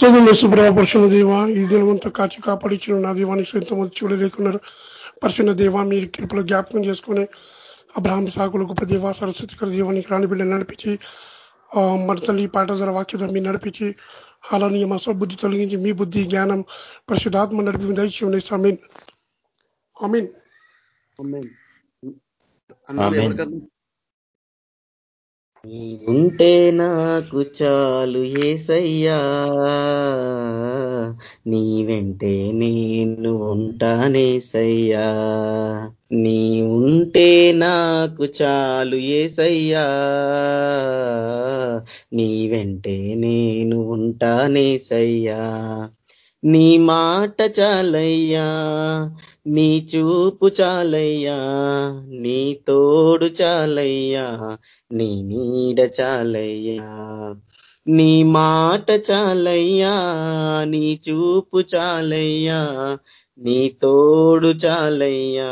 సోదరుల సుబ్రహ్మ పరుషుల దేవ ఈ దినమంతా కాచి కాపాడించిన నా దీవానికి ఎంతమంది చూడలేకున్నారు పరిశున్న దేవ మీరు కృపలో జ్ఞాపకం చేసుకుని అబ్రాహ్మ సాకులు గొప్ప దేవ సరస్వతికర దీవానికి రాని బిడ్డలు నడిపించి మన తల్లి పాట ధర వాక్యత మీరు నడిపించి అలాని మా స్వబుద్ధి తొలగించి మీ బుద్ధి జ్ఞానం పరిశుద్ధాత్మ నడిపి దయచేయండి సమీన్ అమీన్ ఉంటే నాకు చాలు ఏసయ్యా. నీ వెంటే నేను ఉంటానేసయ్యా నీ ఉంటే నాకు చాలు ఏసయ్యా. నీ వెంటే నేను ఉంటానేసయ్యా నీ మాట చాలయ్యా. నీ చూపు చాలయ్యా నీ తోడు చాలయ్యా నీ నీడ చాలయ్యా నీ మాట చాలయ్యా నీ చూపు చాలయ్యా నీ తోడు చాలయ్యా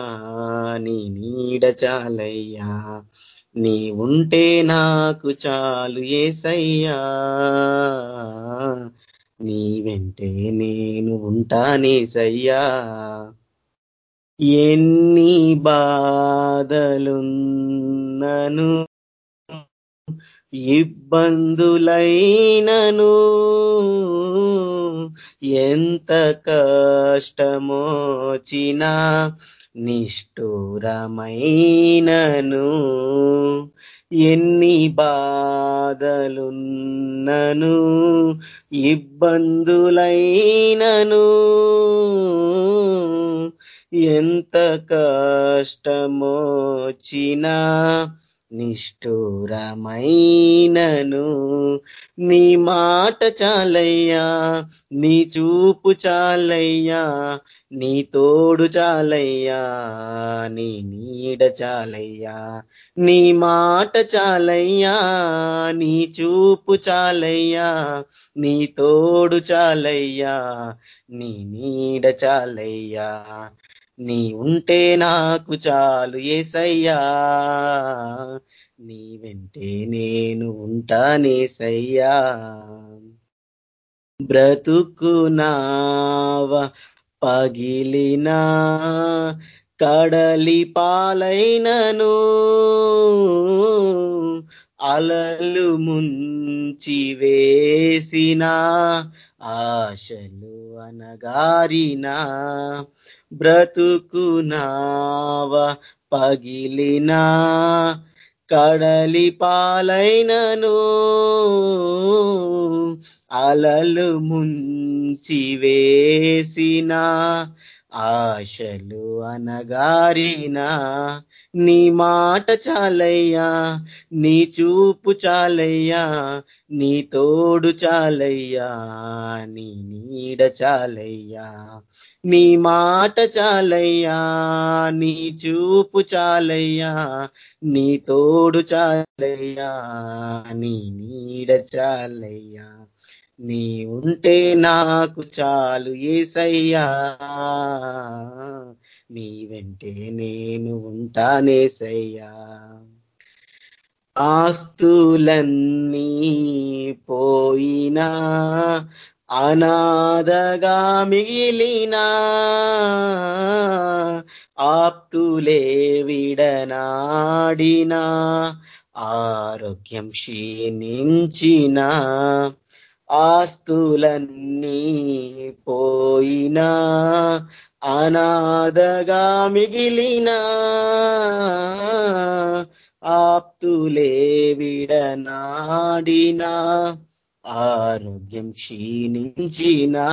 నీ నీడ చాలయ్యా. నీ ఉంటే నాకు చాలు ఏసయ్యా నీ వెంటే నేను ఉంటానేసయ్యా. ఎన్ని బాధలున్నను ఇబ్బందులైనను ఎంత కష్టమోచినా నిష్ఠూరమైనను ఎన్ని బాధలున్నను ఇబ్బందులైనను ఎంత కష్టమోచినా నిష్ఠూరమైనను. నీ మాట చాలయ్యా నీ చూపు చాలయ్యా నీ తోడు చాలయ్యా నీ నీడ చాలయ్యా. నీ మాట చాలయ్యా నీ చూపు చాలయ్యా నీ తోడు చాలయ్యా నీ నీడ చాలయ్యా. నీ ఉంటే నాకు చాలు ఏసయ్యా. నీ వెంటే నేను ఉంటానేసయ్యా బ్రతుకునావ పగిలినా కడలి పాలైనను అలలు ముంచి వేసిన ఆశలు అనగారినా బ్రతుకునావా పగిలినా కడలి పాలైనను అలలు ముంచి వేసిన ఆశలు అనగారినా నీ మాట చాలయ్యా నీ చూపు చాలయ్యా నీ తోడు చాలయ్యా నీ నీడ చాలయ్యా నీ మాట చాలయ్యా నీ చూపు చాలయ్యా నీ తోడు చాలయ్యా నీ నీడ చాలయ్యా. నీ ఉంటే నాకు చాలు ఏసయ్యా. నీ వెంటే నేను ఉంటానేసయ్యా ఆస్తులన్నీ పోయినా అనాథగా మిగిలినా ఆప్తులే విడనాడినా ఆరోగ్యం క్షీణించినా ఆస్తులన్నీ పోయినా అనాథగా మిగిలిన ఆప్తులే విడనాడినా ఆరోగ్యం క్షీణించినా.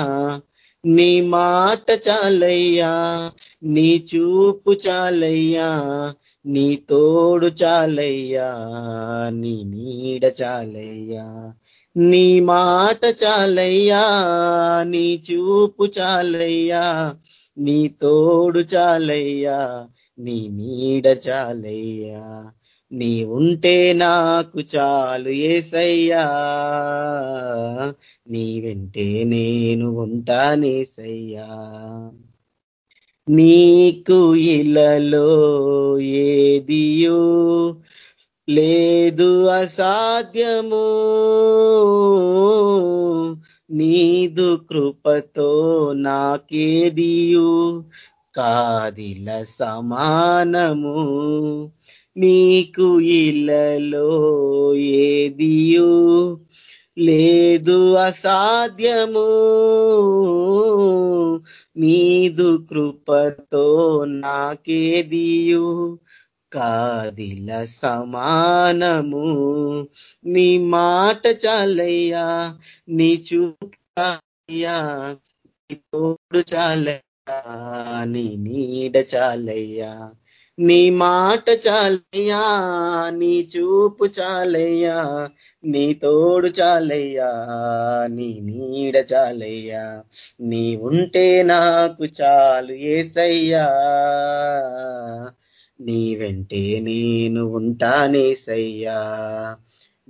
నీ మాట చాలయ్యా నీ చూపు చాలయ్యా నీ తోడు చాలయ్యా నీ నీడ చాలయ్యా. నీ మాట చాలయ్యా నీ చూపు చాలయ్యా నీ తోడు చాలయ్యా నీ నీడ చాలయ్యా నీ ఉంటే నాకు చాలు ఏసయ్యా నీ వెంటే నేను ఉంటానేసయ్యా నీకు ఇలలో ఏదియో లేదు అసాధ్యము. నీదు కృపతో నాకేదియు? కాదిల సమానము. నీకు ఇళ్ళలో ఏదియు? లేదు అసాధ్యము. నీదు కృపతో నాకేదియు? కాదిల సమానము. నీ మాట చాలయ్యా నీ చూపయ్యా నీ తోడు చాలయ్యా నీ నీడ చాలయ్యా. నీ మాట చాలయ్యా నీ చూపు చాలయ్యా నీ తోడు చాలయ్యా నీ నీడ చాలయ్యా. నీ ఉంటే నాకు చాలు ఏసయ్యా. నీ వెంటే నేను ఉంటానేసయ్యా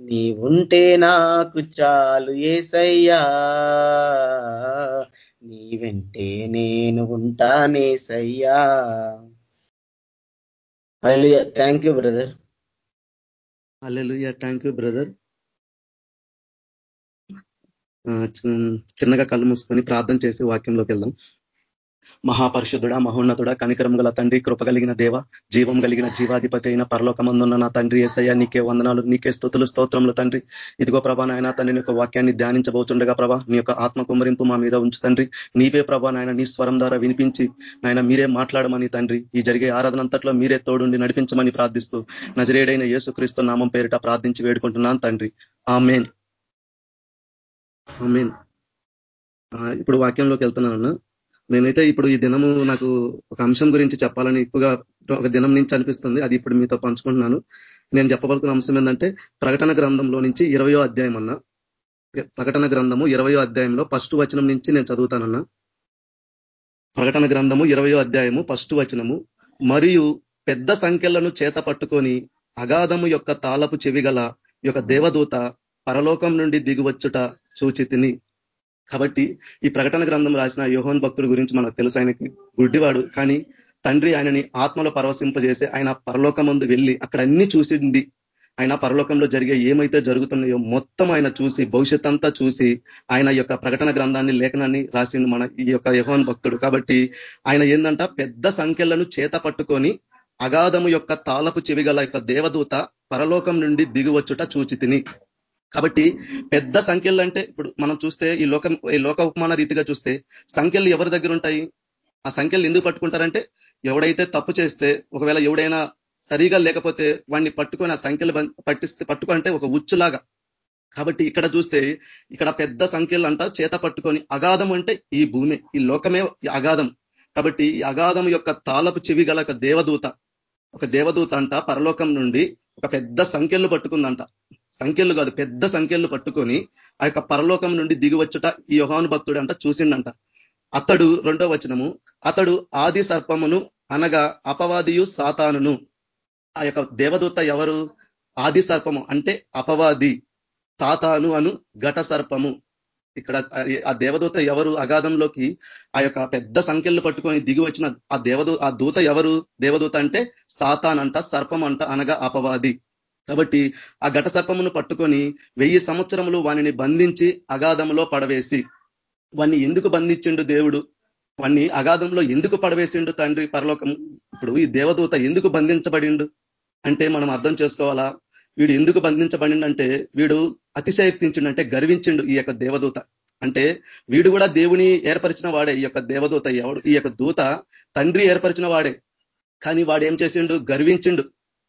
నీ ఉంటే నాకు చాలు ఏసయ్యా నీ వెంటే నేను ఉంటానేసయ్యా thank you brother hallelujah thank you brother చిన్నగా కళ్ళు మూసుకొని ప్రార్థన చేసి వాక్యంలోకి వెళ్దాం. మహాపరిశుద్ధుడ మహోన్నతుడ కనికరం గల తండ్రి కృప కలిగిన దేవ జీవం కలిగిన జీవాధిపతి అయిన పరలోకమందున్న నా తండ్రి ఏసయ్య నీకే వందనాలు నీకే స్థుతులు స్తోత్రములు తండ్రి. ఇదిగో ప్రభా నాయన తండ్రి నీ వాక్యాన్ని ధ్యానించబోతుండగా ప్రభా నీ యొక్క ఆత్మ కుమరింపు మా మీద ఉంచు తండ్రి. నీవే ప్రభా నాయన నీ స్వరం ద్వారా వినిపించి నాయన మీరే మాట్లాడమని తండ్రి. ఈ జరిగే ఆరాధన అంతట్లో మీరే తోడుండి నడిపించమని ప్రార్థిస్తూ నజరేడైన యేసుక్రీస్తు నామం పేరిట ప్రార్థించి వేడుకుంటున్నాను తండ్రి. ఆమెన్. ఆమెన్. ఇప్పుడు వాక్యంలోకి వెళ్తున్నాను. నేనైతే ఇప్పుడు ఈ దినము నాకు ఒక అంశం గురించి చెప్పాలని ఎక్కువగా ఒక దినం నుంచి అనిపిస్తుంది. అది ఇప్పుడు మీతో పంచుకుంటున్నాను. నేను చెప్పబడుతున్న అంశం ఏంటంటే ప్రకటన గ్రంథంలో నుంచి ఇరవయో అధ్యాయం అన్న ప్రకటన గ్రంథము ఇరవయో అధ్యాయంలో ఫస్ట్ వచనం నుంచి నేను చదువుతానన్నా. ప్రకటన గ్రంథము ఇరవయో అధ్యాయము ఫస్ట్ వచనము. మరియు పెద్ద సంఖ్యలను చేత పట్టుకొని అగాధము యొక్క తాళపు చెవిగల యొక్క దేవదూత పరలోకం నుండి దిగువచ్చుట చూచి తిని కాబట్టి ఈ ప్రకటన గ్రంథం రాసిన యోహోన్ భక్తుడి గురించి మనకు తెలుసు. ఆయనకి గుడ్డివాడు. కానీ తండ్రి ఆయనని ఆత్మలో పరవశింపజేసి ఆయన పరలోకమందు వెళ్ళి అక్కడ అన్ని చూసింది. ఆయన పరలోకంలో జరిగే ఏమైతే జరుగుతున్నాయో మొత్తం ఆయన చూసి భవిష్యత్ అంతా చూసి ఆయన యొక్క ప్రకటన గ్రంథాన్ని లేఖనాన్ని రాసింది మన ఈ యొక్క యహోన్ భక్తుడు. కాబట్టి ఆయన ఏంటంట పెద్ద సంఖ్యలను చేత పట్టుకొని అగాధము యొక్క తాళపు చెవిగల యొక్క దేవదూత పరలోకం నుండి దిగువచ్చుట చూచితిని. కాబట్టి పెద్ద సంఖ్యలు అంటే ఇప్పుడు మనం చూస్తే ఈ లోక ఈ లోక ఉపమాన రీతిగా చూస్తే సంఖ్యలు ఎవరి దగ్గర ఉంటాయి? ఆ సంఖ్యలు ఎందుకు పట్టుకుంటారంటే ఎవడైతే తప్పు చేస్తే ఒకవేళ ఎవడైనా సరిగా లేకపోతే వాడిని పట్టుకొని ఆ సంఖ్యలు పట్టిస్తే పట్టుకుంటే ఒక ఉచ్చులాగా. కాబట్టి ఇక్కడ చూస్తే ఇక్కడ పెద్ద సంఖ్యలు అంట చేత పట్టుకొని అగాధం అంటే ఈ భూమి ఈ లోకమే అగాధం. కాబట్టి ఈ అగాధం యొక్క తాళపు చెవి గల ఒక దేవదూత ఒక దేవదూత అంట పరలోకం నుండి ఒక పెద్ద సంఖ్యలు పట్టుకుందంట. సంఖ్యలు కాదు పెద్ద సంఖ్యలు పట్టుకొని ఆ యొక్క పరలోకం నుండి దిగువచ్చుట ఈ యోహాను భక్తుడు అంట చూసిండంట. అతడు రెండో వచనము అతడు ఆది సర్పమును అనగా అపవాదియు సాతానును. ఆ యొక్క దేవదూత ఎవరు? ఆది సర్పము అంటే అపవాది సాతాను అను ఘట సర్పము. ఇక్కడ ఆ దేవదూత ఎవరు? అగాధంలోకి ఆ యొక్క పెద్ద సంఖ్యలు పట్టుకొని దిగి వచ్చిన ఆ దేవదూ ఆ దూత ఎవరు? దేవదూత అంటే సాతాన్ అంట సర్పం అంట అనగా అపవాది. కాబట్టి ఆ ఘట సర్పమును పట్టుకొని వెయ్యి సంవత్సరములు వానిని బంధించి అగాధంలో పడవేసి వాణ్ణి ఎందుకు బంధించిండు దేవుడు? వాన్ని అగాధంలో ఎందుకు పడవేసిండు తండ్రి పరలోకం ఇప్పుడు ఈ దేవదూత ఎందుకు బంధించబడిండు? అంటే మనం అర్థం చేసుకోవాలా? వీడు ఎందుకు బంధించబడిండంటే వీడు అతిశయక్తించిండు అంటే గర్వించిండు ఈ యొక్క దేవదూత. అంటే వీడు కూడా దేవుని ఏర్పరిచిన వాడే ఈ యొక్క దేవదూత. ఎవడు? ఈ యొక్క దూత తండ్రి ఏర్పరిచిన వాడే. కానీ వాడు ఏం చేసిండు? గర్వించిండు.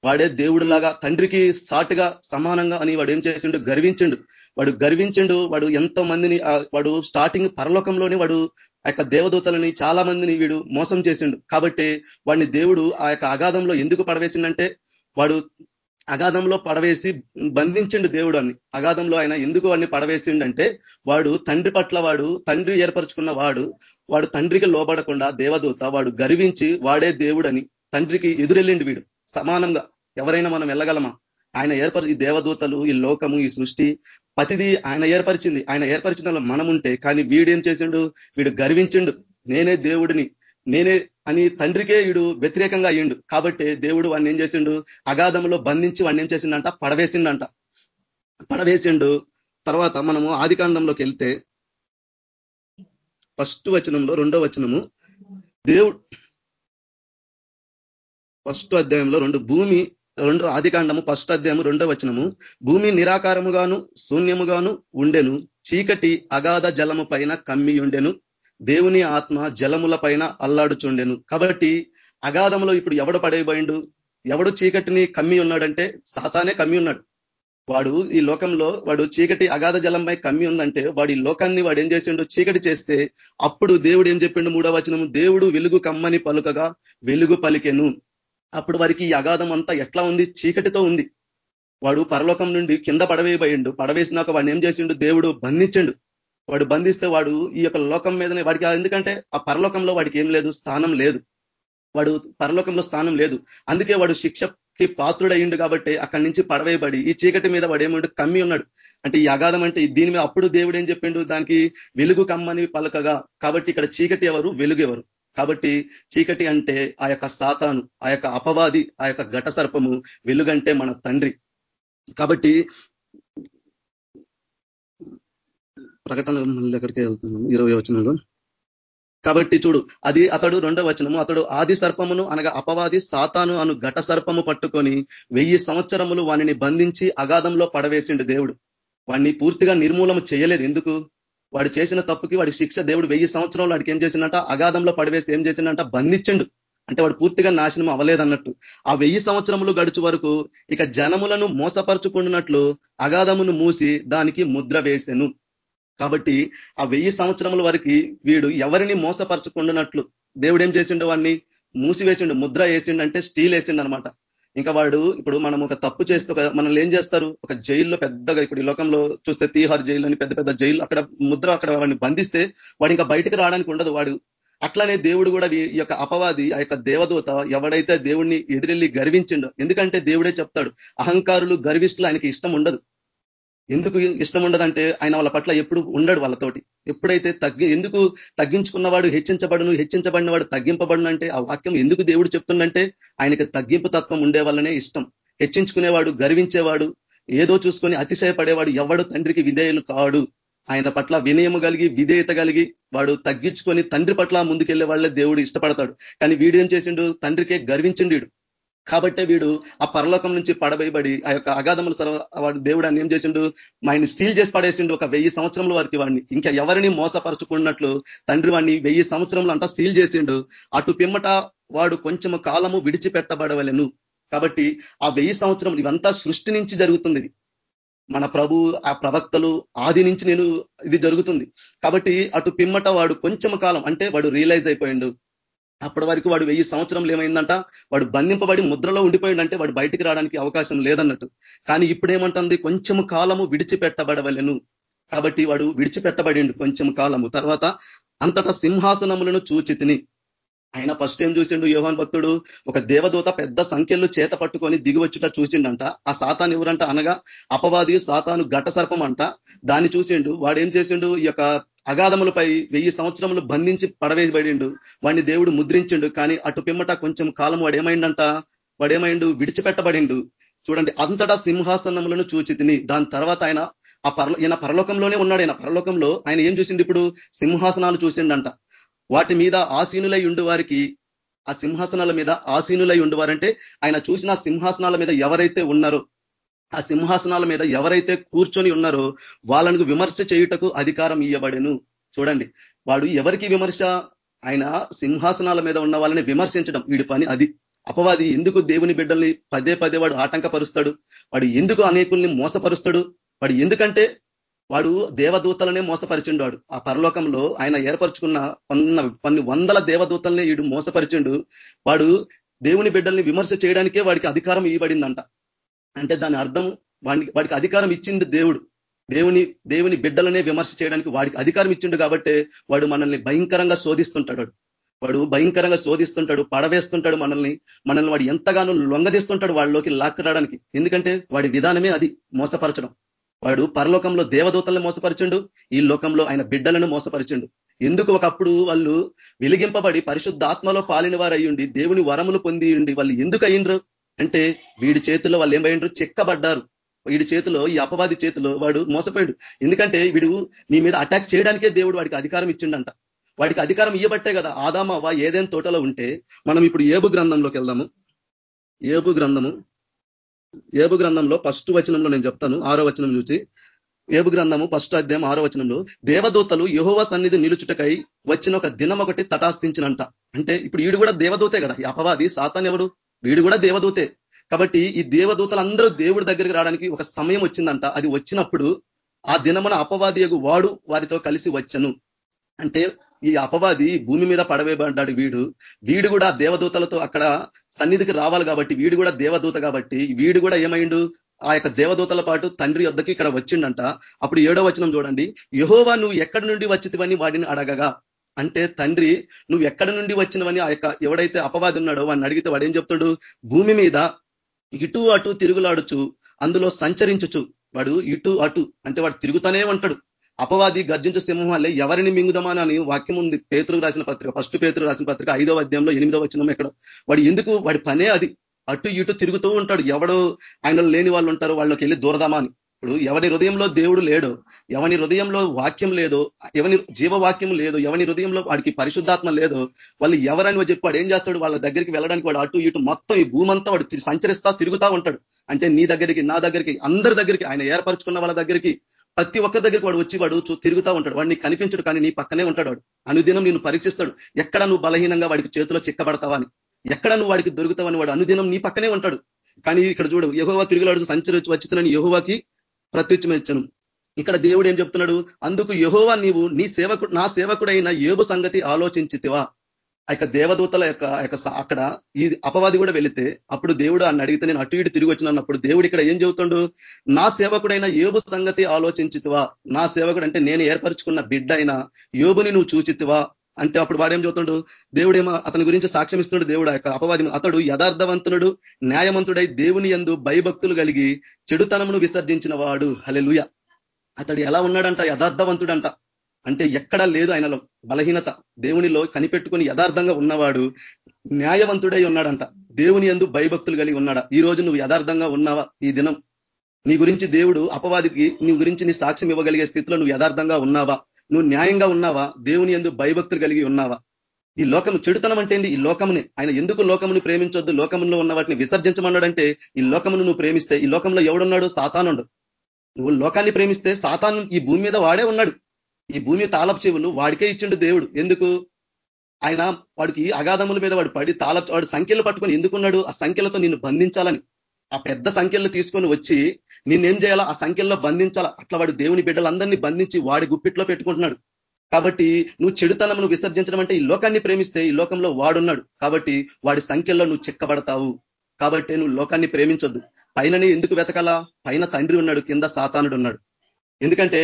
వాడే దేవుడు లాగా తండ్రికి సాటుగా సమానంగా అని వాడు ఏం చేసిండు? గర్వించిండు. వాడు గర్వించిండు వాడు ఎంతో మందిని వాడు స్టార్టింగ్ పరలోకంలోనే వాడు ఆ యొక్క దేవదూతలని చాలా మందిని వీడు మోసం చేసిండు. కాబట్టి వాడిని దేవుడు ఆ యొక్క అగాధంలో ఎందుకు పడవేసిండంటే వాడు అగాధంలో పడవేసి బంధించిండు దేవుడు అని. అగాధంలో ఆయన ఎందుకు వాడిని పడవేసిండంటే వాడు తండ్రి పట్ల వాడు తండ్రి ఏర్పరచుకున్న వాడు వాడు తండ్రికి లోబడకుండా దేవదూత వాడు గర్వించి వాడే దేవుడని తండ్రికి ఎదురెళ్ళిండు వీడు. సమానంగా. ఎవరైనా మనం వెళ్ళగలమా? ఆయన ఏర్పరి ఈ దేవదూతలు ఈ లోకము ఈ సృష్టి ప్రతిదీ ఆయన ఏర్పరిచింది. ఆయన ఏర్పరిచిన మనం ఉంటే కానీ వీడేం చేసిండు? వీడు గర్వించిండు. నేనే దేవుడిని. నేనే అని తండ్రికే వీడు వ్యతిరేకంగా అయ్యిండు. కాబట్టి దేవుడు వాడిని ఏం చేసిండు? అగాధంలో బంధించి వాడిని ఏం చేసిండంట? పడవేసిండంట. పడవేసిండు. తర్వాత మనము ఆదికాండంలోకి వెళ్తే ఫస్ట్ వచనంలో రెండో వచనము దేవుడు ఫస్ట్ అధ్యాయంలో రెండు భూమి రెండు ఆదికాండము ఫస్ట్ అధ్యాయము రెండో వచనము. భూమి నిరాకారముగాను శూన్యముగాను ఉండెను. చీకటి అగాధ జలము పైన కమ్మి ఉండెను. దేవుని ఆత్మ జలముల పైన అల్లాడుచుండెను. కాబట్టి అగాధంలో ఇప్పుడు ఎవడు పడేయబోయిండు ఎవడు చీకటిని కమ్మి ఉన్నాడంటే సాతానే కమ్మి ఉన్నాడు. వాడు ఈ లోకంలో వాడు చీకటి అగాధ జలంపై కమ్మి ఉందంటే వాడు ఈ లోకాన్ని వాడు ఏం చేసిండు? చీకటి చేస్తే అప్పుడు దేవుడు ఏం చెప్పిండు మూడో వచనము? దేవుడు వెలుగు కమ్మని పలుకగా వెలుగు పలికెను. అప్పుడు వారికి ఈ అగాధం అంతా ఎట్లా ఉంది? చీకటితో ఉంది. వాడు పరలోకం నుండి కింద పడవేయబోయిండు. పడవేసినాక వాడిని ఏం చేసిండు? దేవుడు బంధించండు. వాడు బంధిస్తే వాడు ఈ యొక్క లోకం మీదనే వాడికి ఎందుకంటే ఆ పరలోకంలో వాడికి ఏం లేదు స్థానం లేదు. వాడు పరలోకంలో స్థానం లేదు. అందుకే వాడు శిక్షకి పాత్రుడయ్యిండు కాబట్టి అక్కడి నుంచి పడవేయబడి ఈ చీకటి మీద వాడు ఏమంటే కమ్మి ఉన్నాడు. అంటే ఈ అగాధం అంటే దీని మీద అప్పుడు దేవుడు ఏం చెప్పిండు? దానికి వెలుగు కమ్మని పలకగా. కాబట్టి ఇక్కడ చీకటి ఎవరు? వెలుగు ఎవరు? కాబట్టి చీకటి అంటే ఆ యొక్క సాతాను ఆ యొక్క అపవాది ఆ యొక్క ఘట సర్పము వెలుగంటే మన తండ్రి. కాబట్టి ప్రకటన మళ్ళీ వెళ్తున్నాము ఇరవై వచనంలో. కాబట్టి చూడు అది అతడు రెండవ వచనము అతడు ఆది సర్పమును అనగా అపవాది సాతాను అను ఘట సర్పము పట్టుకొని వెయ్యి సంవత్సరములు వానిని బంధించి అగాధంలో పడవేసిండు దేవుడు. వాణ్ణి పూర్తిగా నిర్మూలన చేయలేదు. ఎందుకు? వాడు చేసిన తప్పుకి వాడి శిక్ష దేవుడు వెయ్యి సంవత్సరంలో వాడికి ఏం చేసిందంట? అగాధంలో పడివేసి ఏం చేసిందంట? బంధించండు. అంటే వాడు పూర్తిగా నాశనం అవ్వలేదన్నట్టు. ఆ వెయ్యి సంవత్సరములు గడుచు వరకు ఇక జనములను మోసపరుచుకున్నట్లు అగాధమును మూసి దానికి ముద్ర వేసెను. కాబట్టి ఆ వెయ్యి సంవత్సరముల వరకు వీడు ఎవరిని మోసపరచుకుంటున్నట్లు దేవుడు ఏం చేసిండు వాడిని మూసివేసిండు ముద్ర వేసిండు అంటే స్టీల్ వేసిండు అనమాట ఇంకా వాడు ఇప్పుడు మనం ఒక తప్పు చేస్తే ఒక మనల్ని ఏం చేస్తారు? ఒక జైల్లో పెద్దగా ఇప్పుడు ఈ లోకంలో చూస్తే తీహార్ జైలు అని పెద్ద పెద్ద జైలు అక్కడ ముద్ర అక్కడ వాడిని బంధిస్తే వాడు ఇంకా బయటకు రావడానికి ఉండదు వాడు. అట్లానే దేవుడు కూడా ఈ యొక్క అపవాది ఆ యొక్క దేవదూత ఎవడైతే దేవుడిని ఎదిరెళ్ళి గర్వించిండో ఎందుకంటే దేవుడే చెప్తాడు అహంకారులు గర్విష్ఠులు ఆయనకి ఇష్టం ఉండదు. ఎందుకు ఇష్టం ఉండదంటే ఆయన వాళ్ళ పట్ల ఎప్పుడు ఉండడు వాళ్ళతోటి. ఎప్పుడైతే తగ్గి ఎందుకు తగ్గించుకున్నవాడు హెచ్చించబడును హెచ్చించబడిన వాడు తగ్గింపబడును అంటే ఆ వాక్యం ఎందుకు దేవుడు చెప్తుండంటే ఆయనకి తగ్గింపు తత్వం ఉండే వల్లనే ఇష్టం. హెచ్చించుకునేవాడు గర్వించేవాడు ఏదో చూసుకొని అతిశయపడేవాడు ఎవడు తండ్రికి విధేయులు కాడు. ఆయన పట్ల వినయము కలిగి విధేయత కలిగి వాడు తగ్గించుకొని తండ్రి పట్ల ముందుకెళ్ళే వాళ్ళే దేవుడు ఇష్టపడతాడు. కానీ వీడు ఏం చేసిండు? తండ్రికే గర్వించిండు కాబట్టి వీడు ఆ పరలోకం నుంచి పడబోయబడి ఆ యొక్క అగాధముల సర్వ వాడు దేవుడు అని ఏం చేసిండు? ఆయన స్టీల్ చేసి పడేసిండు ఒక వెయ్యి సంవత్సరంలో వారికి వాడిని. ఇంకా ఎవరిని మోసపరుచుకున్నట్లు తండ్రి వాడిని వెయ్యి సంవత్సరంలో అంతా స్టీల్ చేసిండు. అటు పిమ్మట వాడు కొంచెము కాలము విడిచిపెట్టబడవలను. కాబట్టి ఆ వెయ్యి సంవత్సరం ఇవంతా సృష్టి నుంచి జరుగుతుంది. మన ప్రభు ఆ ప్రవక్తలు ఆది నుంచి నేను ఇది జరుగుతుంది. కాబట్టి అటు పిమ్మట వాడు కొంచెం కాలం అంటే వాడు రియలైజ్ అయిపోయిండు. అప్పటి వరకు వాడు వెయ్యి సంవత్సరంలో ఏమైందంట? వాడు బంధింపబడి ముద్రలో ఉండిపోయిందంటే వాడు బయటికి రావడానికి అవకాశం లేదన్నట్టు. కానీ ఇప్పుడు ఏమంటుంది కాలము విడిచిపెట్టబడవలను. కాబట్టి వాడు విడిచిపెట్టబడిండు కొంచెం కాలము. తర్వాత అంతటా సింహాసనములను చూచితిని. ఆయన ఫస్ట్ ఏం చూసిండు? యోహాన్ భక్తుడు ఒక దేవదూత పెద్ద సంఖ్యలో చేత పట్టుకొని దిగివచ్చుట చూసిండంట. ఆ సాతాను ఎవరంట అనగా అపవాది సాతాను ఘట సర్పం అంట. దాన్ని చూసిండు. వాడు ఏం చేసిండు? ఈ యొక్క అగాధములపై వెయ్యి సంవత్సరములు బంధించి పడవేయబడిండు. వాడిని దేవుడు ముద్రించిండు. కానీ అటు పిమ్మట కొంచెం కాలం వాడు ఏమైందంట వాడేమైండు? విడిచిపెట్టబడిండు. చూడండి అంతటా సింహాసనములను చూచి తిని దాని తర్వాత ఆయన ఆ పరలో ఈయన పరలోకంలోనే ఉన్నాడు. ఆయన పరలోకంలో ఆయన ఏం చూసిండు ఇప్పుడు? సింహాసనాలు చూసిండంట. వాటి మీద ఆసీనులై ఉండు వారికి ఆ సింహాసనాల మీద ఆసీనులై ఉండువారంటే ఆయన చూసిన సింహాసనాల మీద ఎవరైతే ఉన్నారో ఆ సింహాసనాల మీద ఎవరైతే కూర్చొని ఉన్నారో వాళ్ళను విమర్శ చేయుటకు అధికారం ఇయ్యబడెను. చూడండి వాడు ఎవరికి విమర్శ? ఆయన సింహాసనాల మీద ఉన్న వాళ్ళని విమర్శించడం. వీడి పని అది. అపవాది ఎందుకు దేవుని బిడ్డల్ని పదే పదే వాడు ఆటంకపరుస్తాడు? వాడు ఎందుకు అనేకుల్ని మోసపరుస్తాడు? వాడు ఎందుకంటే వాడు దేవదూతలనే మోసపరిచిండు వాడు ఆ పరలోకంలో ఆయన ఏర్పరచుకున్న కొన్న కొన్ని వందల దేవదూతలనే వీడు మోసపరిచిండు. వాడు దేవుని బిడ్డల్ని విమర్శ చేయడానికే వాడికి అధికారం ఇవ్వబడిందంట అంటే దాని అర్థం వాడికి వాడికి అధికారం ఇచ్చింది దేవుడు. దేవుని దేవుని బిడ్డలనే విమర్శ చేయడానికి వాడికి అధికారం ఇచ్చిండు కాబట్టి వాడు మనల్ని భయంకరంగా శోధిస్తుంటాడు. వాడు భయంకరంగా శోధిస్తుంటాడు పడవేస్తుంటాడు మనల్ని. మనల్ని వాడు ఎంతగానో లొంగదీస్తుంటాడు వాళ్ళలోకి లాక్కడానికి ఎందుకంటే వాడి విధానమే అది మోసపరచడం. వాడు పరలోకంలో దేవదూతలను మోసపరిచిండు ఈ లోకంలో ఆయన బిడ్డలను మోసపరిచిండు. ఎందుకు ఒకప్పుడు వాళ్ళు వెలిగింపబడి పరిశుద్ధాత్మలో పాలిన వారు అయ్యుండి దేవుని వరములు పొంది ఉండి వాళ్ళు ఎందుకు అయ్యిండ్రు? అంటే వీడి చేతిలో వాళ్ళు ఏమైండ్రు చెక్కబడ్డారు. వీడి చేతిలో ఈ అపవాది చేతిలో వాడు మోసపోయాడు. ఎందుకంటే వీడు నీ మీద అటాక్ చేయడానికే దేవుడు వాడికి అధికారం ఇచ్చిండంట. వాడికి అధికారం ఇవ్వబట్టే కదా ఆదామవ ఏదైనా తోటలో ఉంటే మనం ఇప్పుడు ఏబు గ్రంథంలోకి వెళ్దాము. ఏబు గ్రంథము ఏబు గ్రంథంలో ఫస్ట్ వచనంలో నేను చెప్తాను ఆరో వచనం చూసి. ఏబు గ్రంథము ఫస్ట్ అధ్యాయం ఆరో వచనంలో దేవదూతలు యహోవ సన్నిధి నిలుచుటకై వచ్చిన ఒక దినం ఒకటి తటాస్థించినంట. అంటే ఇప్పుడు వీడు కూడా దేవదూతే కదా అపవాది సాతాన్ ఎవడు? వీడు కూడా దేవదూతే. కాబట్టి ఈ దేవదూతలందరూ దేవుడి దగ్గరికి రావడానికి ఒక సమయం వచ్చిందంట. అది వచ్చినప్పుడు ఆ దినమున అపవాది వాడు వారితో కలిసి వచ్చను. అంటే ఈ అపవాది భూమి మీద పడవేయబడ్డాడు వీడు. వీడు కూడా దేవదూతలతో అక్కడ సన్నిధికి రావాలి కాబట్టి వీడు కూడా దేవదూత కాబట్టి వీడు కూడా ఏమైండు? ఆ యొక్క దేవదూతల పాటు తండ్రి వద్దకి ఇక్కడ వచ్చిండంట. అప్పుడు ఏడో వచనం చూడండి. యహోవా నువ్వు ఎక్కడి నుండి వచ్చితివని వాడిని అడగగా. అంటే తండ్రి నువ్వు ఎక్కడి నుండి వచ్చినవని ఆ యొక్క ఎవడైతే అపవాది ఉన్నాడో వాడిని అడిగితే వాడు ఏం చెప్తాడు? భూమి మీద ఇటు అటు తిరుగులాడుచు అందులో సంచరించుచు. వాడు ఇటు అటు అంటే వాడు తిరుగుతూనే ఉంటాడు. అపవాది గర్జించు సింహం ఎవరిని మింగుదమానని అని వాక్యం ఉంది. పేతురు రాసిన పత్రిక ఫస్ట్ పేతురు రాసిన పత్రిక ఐదో అధ్యాయంలో ఎనిమిదో వచ్చిన ఎక్కడ. వాడు ఎందుకు? వాడి పనే అది. అటు ఇటు తిరుగుతూ ఉంటాడు. ఎవడు ఆయన లేని వాళ్ళు ఉంటారు వాళ్ళకి వెళ్ళి దూరదామా అని. ఇప్పుడు ఎవరి హృదయంలో దేవుడు లేడు ఎవని హృదయంలో వాక్యం లేదు ఎవని జీవవాక్యం లేదు ఎవని హృదయంలో వాడికి పరిశుద్ధాత్మ లేదు వాళ్ళు ఎవరని చెప్పి వాడు ఏం చేస్తాడు వాళ్ళ దగ్గరికి వెళ్ళడానికి వాడు అటు ఇటు మొత్తం ఈ భూమంతా వాడు సంచరిస్తా తిరుగుతా ఉంటాడు. అంటే నీ దగ్గరికి నా దగ్గరికి అందరి దగ్గరికి ఆయన ఏర్పరచుకున్న వాళ్ళ దగ్గరికి ప్రతి ఒక్క దగ్గరికి వాడు వచ్చి వాడు తిరుగుతా ఉంటాడు. వాడిని కనిపించడు కానీ నీ పక్కనే ఉంటాడు వాడు. అనుదినం నిన్ను పరీక్షిస్తాడు. ఎక్కడ నువ్వు బలహీనంగా వాడికి చేతిలో చిక్కబడతావని ఎక్కడ నువ్వు వాడికి దొరుకుతావని వాడు అనుదినం నీ పక్కనే ఉంటాడు. కానీ ఇక్కడ చూడు యహోవా తిరుగులాడు సంచరించి వచ్చిందని యహోవాకి ప్రత్యుచ్చమించను. ఇక్కడ దేవుడు ఏం చెప్తున్నాడు? అందుకు యహోవా నీవు నీ సేవకుడు నా సేవకుడైన ఏబు సంగతి ఆలోచించితివా. ఆ యొక్క దేవదూతల యొక్క అక్కడ ఈ అపవాది కూడా వెళితే అప్పుడు దేవుడు అని అడిగితే నేను అటు ఇటు తిరిగి వచ్చినప్పుడు దేవుడు ఇక్కడ ఏం చెబుతుండు? నా సేవకుడైన యోబు సంగతి ఆలోచించితివా. నా సేవకుడు అంటే నేను ఏర్పరచుకున్న బిడ్డ అయినా యోబుని నువ్వు చూచితివా? అంటే అప్పుడు వాడేం చూస్తుండు దేవుడేమో అతని గురించి సాక్ష్యం ఇస్తున్నాడు దేవుడు యొక్క అపవాది అతడు యథార్థవంతునుడు న్యాయవంతుడై దేవుని ఎందు భయభక్తులు కలిగి చెడుతనమును విసర్జించిన వాడు. హలెలుయ అతడు ఎలా ఉన్నాడంట? యథార్థవంతుడంట. అంటే ఎక్కడా లేదు ఆయనలో. బలహీనత. దేవునిలో కనిపెట్టుకుని యథార్థంగా ఉన్నవాడు న్యాయవంతుడై ఉన్నాడంట. దేవుని ఎందు భయభక్తులు కలిగి ఉన్నాడా? ఈ రోజు నువ్వు యథార్థంగా ఉన్నావా? ఈ దినం. నీ గురించి దేవుడు అపవాదికి నీ గురించి నీ సాక్ష్యం ఇవ్వగలిగే స్థితిలో నువ్వు యథార్థంగా ఉన్నావా? నువ్వు న్యాయంగా ఉన్నావా? దేవుని ఎందు భయభక్తులు కలిగి ఉన్నావా? ఈ లోకం చెడుతనం అంటే ఈ లోకముని. ఆయన ఎందుకు లోకమును ప్రేమించొద్దు? లోకంలో ఉన్న వాటిని విసర్జించమన్నాడంటే ఈ లోకమును నువ్వు ప్రేమిస్తే ఈ లోకంలో ఎవడున్నాడు? సాతానుడు. నువ్వు లోకాన్ని ప్రేమిస్తే సాతాను ఈ భూమి మీద వాడే ఉన్నాడు. ఈ భూమి తాలపు చెవులు వాడికే ఇచ్చిండు దేవుడు. ఎందుకు? ఆయన వాడికి అగాధముల మీద వాడు పడి తాళ వాడు సంఖ్యలు పట్టుకొని ఎందుకున్నాడు? ఆ సంఖ్యలతో నిన్ను బంధించాలని. ఆ పెద్ద సంఖ్యలను తీసుకొని వచ్చి నిన్నేం చేయాలా ఆ సంఖ్యల్లో బంధించాలా? అట్లా వాడు దేవుని బిడ్డలందరినీ బంధించి వాడి గుప్పిట్లో పెట్టుకుంటున్నాడు. కాబట్టి నువ్వు చెడుతనమును విసర్జించడం అంటే ఈ లోకాన్ని ప్రేమిస్తే ఈ లోకంలో వాడున్నాడు. కాబట్టి వాడి సంఖ్యల్లో నువ్వు చిక్కబడతావు. కాబట్టి నువ్వు లోకాన్ని ప్రేమించొద్దు. పైననే ఎందుకు వెతకాలా? పైన తండ్రి ఉన్నాడు కింద సాతానుడు ఉన్నాడు. ఎందుకంటే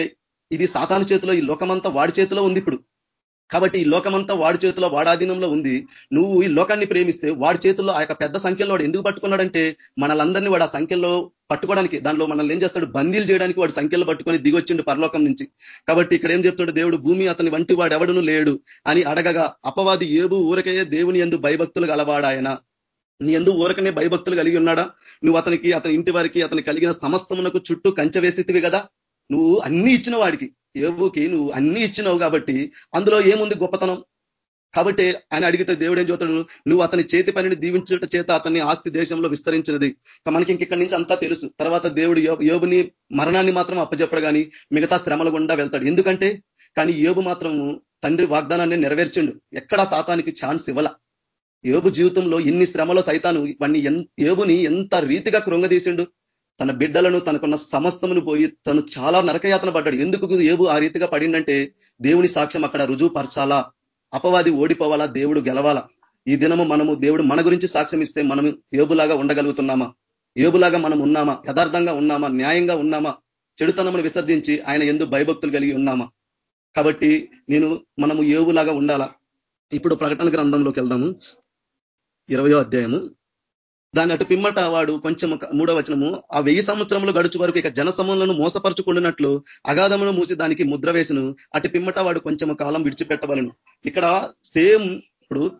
ఇది సాతాను చేతిలో ఈ లోకమంతా వాడి చేతిలో ఉంది ఇప్పుడు. కాబట్టి ఈ లోకమంతా వాడి చేతిలో వాడాధీనంలో ఉంది. నువ్వు ఈ లోకాన్ని ప్రేమిస్తే వాడి చేతుల్లో ఆ పెద్ద సంఖ్యలో వాడు ఎందుకు పట్టుకున్నాడంటే మనలందరినీ వాడు ఆ సంఖ్యలో పట్టుకోవడానికి దానిలో మనల్ని ఏం చేస్తాడు? బందీలు చేయడానికి వాడు సంఖ్యలు పట్టుకొని దిగొచ్చిండు పరలోకం నుంచి. కాబట్టి ఇక్కడ ఏం చెప్తాడు దేవుడు భూమి అతని వంటి వాడు ఎవడును లేడు అని అడగగా అపవాది ఏబు ఊరకే దేవుని ఎందు భయభక్తులు గలవాడాయన నీ ఎందు ఊరకనే భయభక్తులు కలిగి ఉన్నాడా? నువ్వు అతనికి అతని ఇంటి వారికి అతని కలిగిన సమస్తమునకు చుట్టూ కంచె వేసితివి కదా నువ్వు అన్ని ఇచ్చిన వాడికి ఏవుకి నువ్వు అన్ని ఇచ్చినావు కాబట్టి అందులో ఏముంది గొప్పతనం? కాబట్టి ఆయన అడిగితే దేవుడు ఏం చూతాడు నువ్వు అతని చేతి పనిని దీవించుట చేత అతని ఆస్తి దేశంలో విస్తరించినది. మనకి ఇంకెక్కడి నుంచి అంతా తెలుసు. తర్వాత దేవుడు యోబుని మరణాన్ని మాత్రం అప్పచెప్పడు కానీ మిగతా శ్రమల గుండా వెళ్తాడు. ఎందుకంటే కానీ యోబు మాత్రము తండ్రి వాగ్దానాన్ని నెరవేర్చిండు. ఎక్కడా శాతానికి ఛాన్స్ ఇవ్వాల. యోబు జీవితంలో ఎన్ని శ్రమలో సైతాను వాడిని యోబుని ఎంత రీతిగా కృంగదీసిండు? తన బిడ్డలను తనకున్న సమస్తమును పోయి తను చాలా నరకయాతన పడ్డాడు. ఎందుకు ఏబు ఆ రీతిగా పడిందంటే దేవుని సాక్ష్యం అక్కడ రుజువు పరచాలా అపవాది ఓడిపోవాలా దేవుడు గెలవాలా? ఈ దినము మనము దేవుడు మన గురించి సాక్ష్యం ఇస్తే మనము ఏబులాగా ఉండగలుగుతున్నామా? ఏబులాగా మనం ఉన్నామా? యథార్థంగా ఉన్నామా? న్యాయంగా ఉన్నామా? చెడుతనమును విసర్జించి ఆయన ఎందు భయభక్తులు కలిగి ఉన్నామా? కాబట్టి నేను మనము ఏవులాగా ఉండాలా? ఇప్పుడు ప్రకటన గ్రంథంలోకి వెళ్దాము. ఇరవయో అధ్యాయము. దాని అటు పిమ్మట వాడు కొంచెం మూడో వచనము ఆ వెయ్యి సంవత్సరంలో గడుచు వరకు ఇక జనసమూలను మోసపరుచుకుంటున్నట్లు అగాధమును మూసి దానికి ముద్ర వేసును. అటు పిమ్మట వాడు కొంచెం కాలం విడిచిపెట్టవలను. ఇక్కడ సేమ్ ఇప్పుడు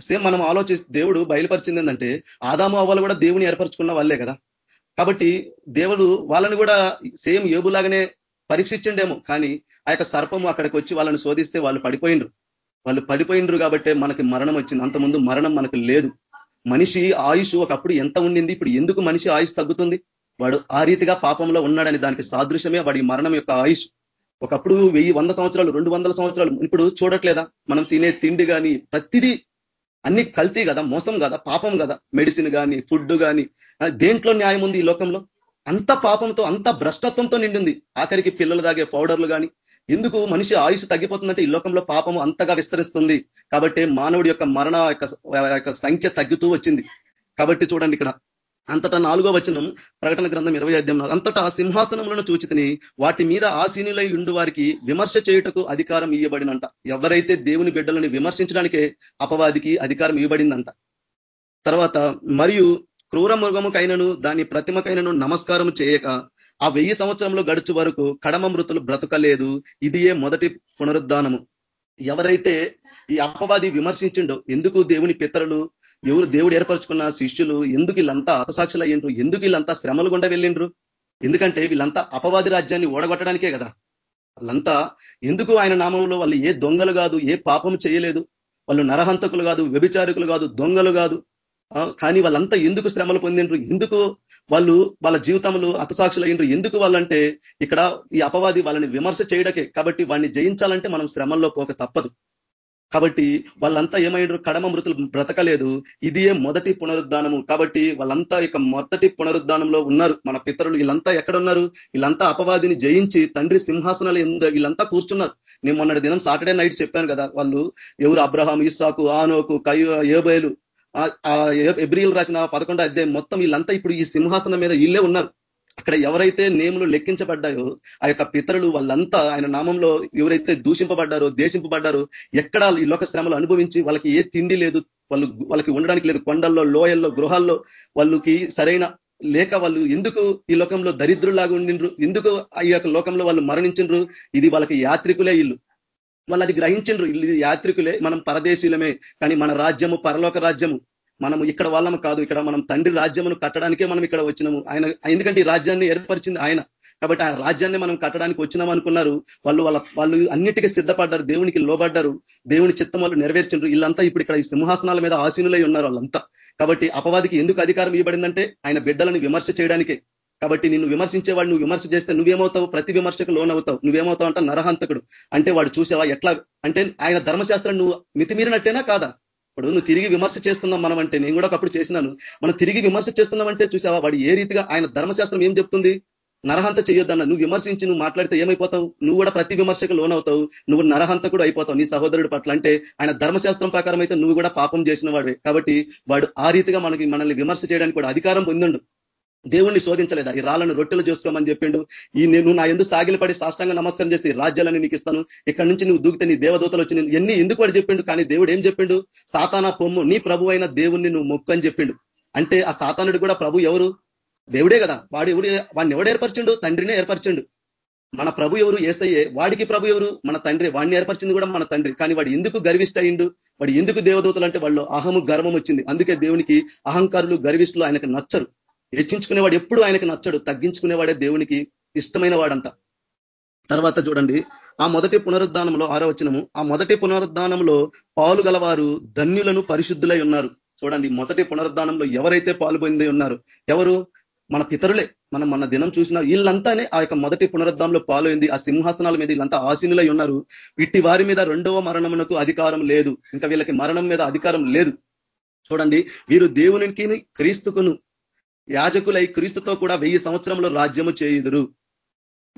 సేమ్ మనం ఆలోచి దేవుడు బయలుపరిచింది ఏంటంటే ఆదాము అవ్వాలి కూడా దేవుని ఏర్పరచుకున్న వాళ్ళే కదా. కాబట్టి దేవుడు వాళ్ళని కూడా సేమ్ ఏబులాగానే పరీక్షించండేమో. కానీ ఆ యొక్క సర్పము అక్కడికి వచ్చి వాళ్ళని శోధిస్తే వాళ్ళు పడిపోయిండ్రు. వాళ్ళు పడిపోయిండ్రు కాబట్టి మనకి మరణం వచ్చింది. అంతకుముందు మరణం మనకు లేదు. మనిషి ఆయుష్ ఒకప్పుడు ఎంత ఉండింది? ఇప్పుడు ఎందుకు మనిషి ఆయుష్ తగ్గుతుంది? వాడు ఆ రీతిగా పాపంలో ఉన్నాడని దానికి సాదృశ్యమే వాడి మరణం యొక్క ఆయుష్. ఒకప్పుడు వెయ్యి వంద సంవత్సరాలు రెండు వందల సంవత్సరాలు ఇప్పుడు చూడట్లేదా? మనం తినే తిండి కానీ ప్రతిదీ అన్ని కల్తీ కదా మోసం కదా పాపం కదా. మెడిసిన్ కానీ ఫుడ్ కానీ దేంట్లో న్యాయం ఉంది ఈ లోకంలో? అంత పాపంతో అంత భ్రష్టత్వంతో నిండింది. ఆఖరికి పిల్లలు తాగే పౌడర్లు కానీ ఎందుకు మనిషి ఆయుష్ తగ్గిపోతుందంటే ఈ లోకంలో పాపము అంతగా విస్తరిస్తుంది. కాబట్టి మానవుడి యొక్క మరణ యొక్క సంఖ్య తగ్గుతూ వచ్చింది. కాబట్టి చూడండి ఇక్కడ. అంతటా నాలుగో వచనం ప్రకటన గ్రంథం ఇరవై అధ్యాయం అంతటా సింహాసనములను చూచితిని వాటి మీద ఆసీనులై ఉండు వారికి విమర్శ చేయుటకు అధికారం ఇవ్వబడినంట ఎవరైతే దేవుని బిడ్డలను విమర్శించడానికే అపవాదికి అధికారం ఇవ్వబడిందంట తర్వాత మరియు క్రూర మృగముకైనను దాని ప్రతిమకైనను నమస్కారం చేయక ఆ వెయ్యి సంవత్సరంలో గడుచు వరకు కడమ మృతులు బ్రతకలేదు. ఇదియే మొదటి పునరుద్ధానము. ఎవరైతే ఈ అపవాది విమర్శించిండో ఎందుకు దేవుని పితరులు ఎవరు దేవుడు ఏర్పరచుకున్న శిష్యులు ఎందుకు వీళ్ళంతా హతసాక్షులు అయ్యిండ్రు ఎందుకు వీళ్ళంతా శ్రమలు గుండా వెళ్ళిండ్రు? ఎందుకంటే వీళ్ళంతా అపవాది రాజ్యాన్ని ఓడగొట్టడానికే కదా. వాళ్ళంతా ఎందుకు ఆయన నామంలో వాళ్ళు ఏ దొంగలు కాదు ఏ పాపం చేయలేదు? వాళ్ళు నరహంతకులు కాదు వ్యభిచారికులు కాదు దొంగలు కాదు. కానీ వాళ్ళంతా ఎందుకు శ్రమలు పొందిండ్రు? ఎందుకు వాళ్ళు వాళ్ళ జీవితంలో అతసాక్షులు అయ్యిండ్రు ఎందుకు వాళ్ళంటే ఇక్కడ ఈ అపవాది వాళ్ళని విమర్శ చేయడకే కాబట్టి వాడిని జయించాలంటే మనం శ్రమంలో పోక తప్పదు. కాబట్టి వాళ్ళంతా ఏమైండ్రు కడమ మృతులు బ్రతకలేదు. ఇదియే మొదటి పునరుద్ధానము. కాబట్టి వాళ్ళంతా ఇక మొదటి పునరుద్ధానంలో ఉన్నారు. మన పితరులు వీళ్ళంతా ఎక్కడున్నారు? వీళ్ళంతా అపవాదిని జయించి తండ్రి సింహాసనాలు ఎందు వీళ్ళంతా కూర్చున్నారు. నేను మొన్నటి దినం సాటర్డే నైట్ చెప్పాను కదా. వాళ్ళు ఎవరు అబ్రహాం ఇస్సాకు ఆనోకు కై ఏబేలు ఎబ్రిల్ రాసిన పదకొండో అధ్యాయం మొత్తం వీళ్ళంతా ఇప్పుడు ఈ సింహాసనం మీద వీళ్ళే ఉన్నారు. అక్కడ ఎవరైతే నేములు లెక్కించబడ్డాయో ఆ యొక్క పితరులు వాళ్ళంతా ఆయన నామంలో ఎవరైతే దూషింపబడ్డారో దేశింపబడ్డారో ఎక్కడ ఈ లోక శ్రమలు అనుభవించి వాళ్ళకి ఏ తిండి లేదు వాళ్ళు వాళ్ళకి ఉండడానికి లేదు కొండల్లో లోయల్లో గృహాల్లో వాళ్ళకి సరైన లేక వాళ్ళు ఎందుకు ఈ లోకంలో దరిద్రులాగా ఉండిండ్రు? ఎందుకు ఈ యొక్క లోకంలో వాళ్ళు మరణించిండ్రు? ఇది వాళ్ళకి యాత్రికులే ఇల్లు. వాళ్ళు అది గ్రహించిండ్రు ఇది యాత్రికులే మనం పరదేశీలమే. కానీ మన రాజ్యము పరలోక రాజ్యము. మనము ఇక్కడ వాళ్ళము కాదు. ఇక్కడ మనం తండ్రి రాజ్యమును కట్టడానికే మనం ఇక్కడ వచ్చినాము. ఆయన ఎందుకంటే ఈ రాజ్యాన్ని ఏర్పరిచింది ఆయన. కాబట్టి ఆ రాజ్యాన్ని మనం కట్టడానికి వచ్చినాం అనుకున్నారు. వాళ్ళు వాళ్ళ వాళ్ళు అన్నిటికీ సిద్ధపడ్డారు. దేవునికి లోబడ్డారు. దేవుని చిత్తం వాళ్ళు నెరవేర్చిండ్రు. వీళ్ళంతా ఇప్పుడు ఇక్కడ ఈ సింహాసనాల మీద ఆసీనులై ఉన్నారు వాళ్ళంతా. కాబట్టి అపవాదికి ఎందుకు అధికారం ఇవ్వబడిందంటే ఆయన బిడ్డలను విమర్శ చేయడానికే. కాబట్టి నిన్ను విమర్శించేవాడు నువ్వు విమర్శ చేస్తే నువ్వేమవుతావు? ప్రతి విమర్శకు లోనవుతావు. నువ్వేమవుతావు అంటే నరహంతకుడు. అంటే వాడు చూసావా ఎట్లా? అంటే ఆయన ధర్మశాస్త్రం నువ్వు మితిమీరినట్టేనా కాదా? ఇప్పుడు నువ్వు తిరిగి విమర్శ చేస్తున్నాం మనం అంటే నేను కూడా ఒకప్పుడు చేసినాను. మనం తిరిగి విమర్శ చేస్తున్నామంటే చూసావా? వాడు ఏ రీతిగా ఆయన ధర్మశాస్త్రం ఏం చెప్తుంది? నరహంత చేయొద్దన్న నువ్వు విమర్శించి నువ్వు మాట్లాడితే ఏమైపోతావు? నువ్వు కూడా ప్రతి విమర్శకు లోనవుతావు. నువ్వు నరహంతకుడు అయిపోతావు. నీ సహోదరుడు పట్ల. అంటే ఆయన ధర్మశాస్త్రం ప్రకారం అయితే నువ్వు కూడా పాపం చేసిన వాడే కాబట్టి వాడు ఆ రీతిగా మనకి మనల్ని విమర్శ చేయడానికి కూడా అధికారం పొందండు. దేవుణ్ణి శోధించలేదా? ఈ రాళ్ళను రొట్టెలు చేసుకోమని చెప్పిండు. ఈ నేను నా ఎందుకు సాగిలపడి సాష్టంగా నమస్కారం చేస్తే రాజ్యాలని నీకు ఇస్తాను. ఇక్కడి నుంచి నువ్వు దూకితే నీ దేవదూతలు వచ్చి ఎన్ని ఎందుకు వాడు చెప్పిండు? కానీ దేవుడు ఏం చెప్పిండు? సాతానా పొమ్ము నీ ప్రభు అయిన దేవుణ్ణి నువ్వు మొక్కు అని చెప్పిండు. అంటే ఆ సాతానుడు కూడా ప్రభు ఎవరు? దేవుడే కదా. వాడు ఎవడు? వాడిని ఎవడు ఏర్పరిచిండు? తండ్రినే ఏర్పరిచిండు. మన ప్రభు ఎవరు? ఏసయ్యే. వాడికి ప్రభు ఎవరు? మన తండ్రి. వాడిని ఏర్పరిచింది కూడా మన తండ్రి. కానీ వాడు ఎందుకు గర్విష్ట అయిండు వాడు ఎందుకు దేవదూతలు అంటే వాళ్ళు అహము గర్వం వచ్చింది. అందుకే దేవునికి అహంకారులు గర్విష్ఠులు ఆయనకు నచ్చరు. హెచ్చించుకునేవాడు ఎప్పుడు ఆయనకు నచ్చడు. తగ్గించుకునేవాడే దేవునికి ఇష్టమైన వాడంట తర్వాత చూడండి ఆ మొదటి పునరుద్ధానంలో ఆరో ఆ మొదటి పునరుద్ధానంలో పాలు గలవారు ధన్యులను పరిశుద్ధులై ఉన్నారు. చూడండి మొదటి పునరుద్ధానంలో ఎవరైతే పాలు పొంది ఉన్నారు ఎవరు? మన పితరులే. మనం మన దినం చూసిన వీళ్ళంతానే ఆ యొక్క మొదటి పునరుద్ధంలో పాలైంది ఆ సింహాసనాల మీద వీళ్ళంతా ఆసీనులై ఉన్నారు. ఇట్టి వారి మీద రెండవ మరణమునకు అధికారం లేదు. ఇంకా వీళ్ళకి మరణం మీద అధికారం లేదు. చూడండి వీరు దేవునికి క్రీస్తుకును యాజకులై క్రీస్తుతో కూడా వెయ్యి సంవత్సరంలో రాజ్యము చేయుదురు.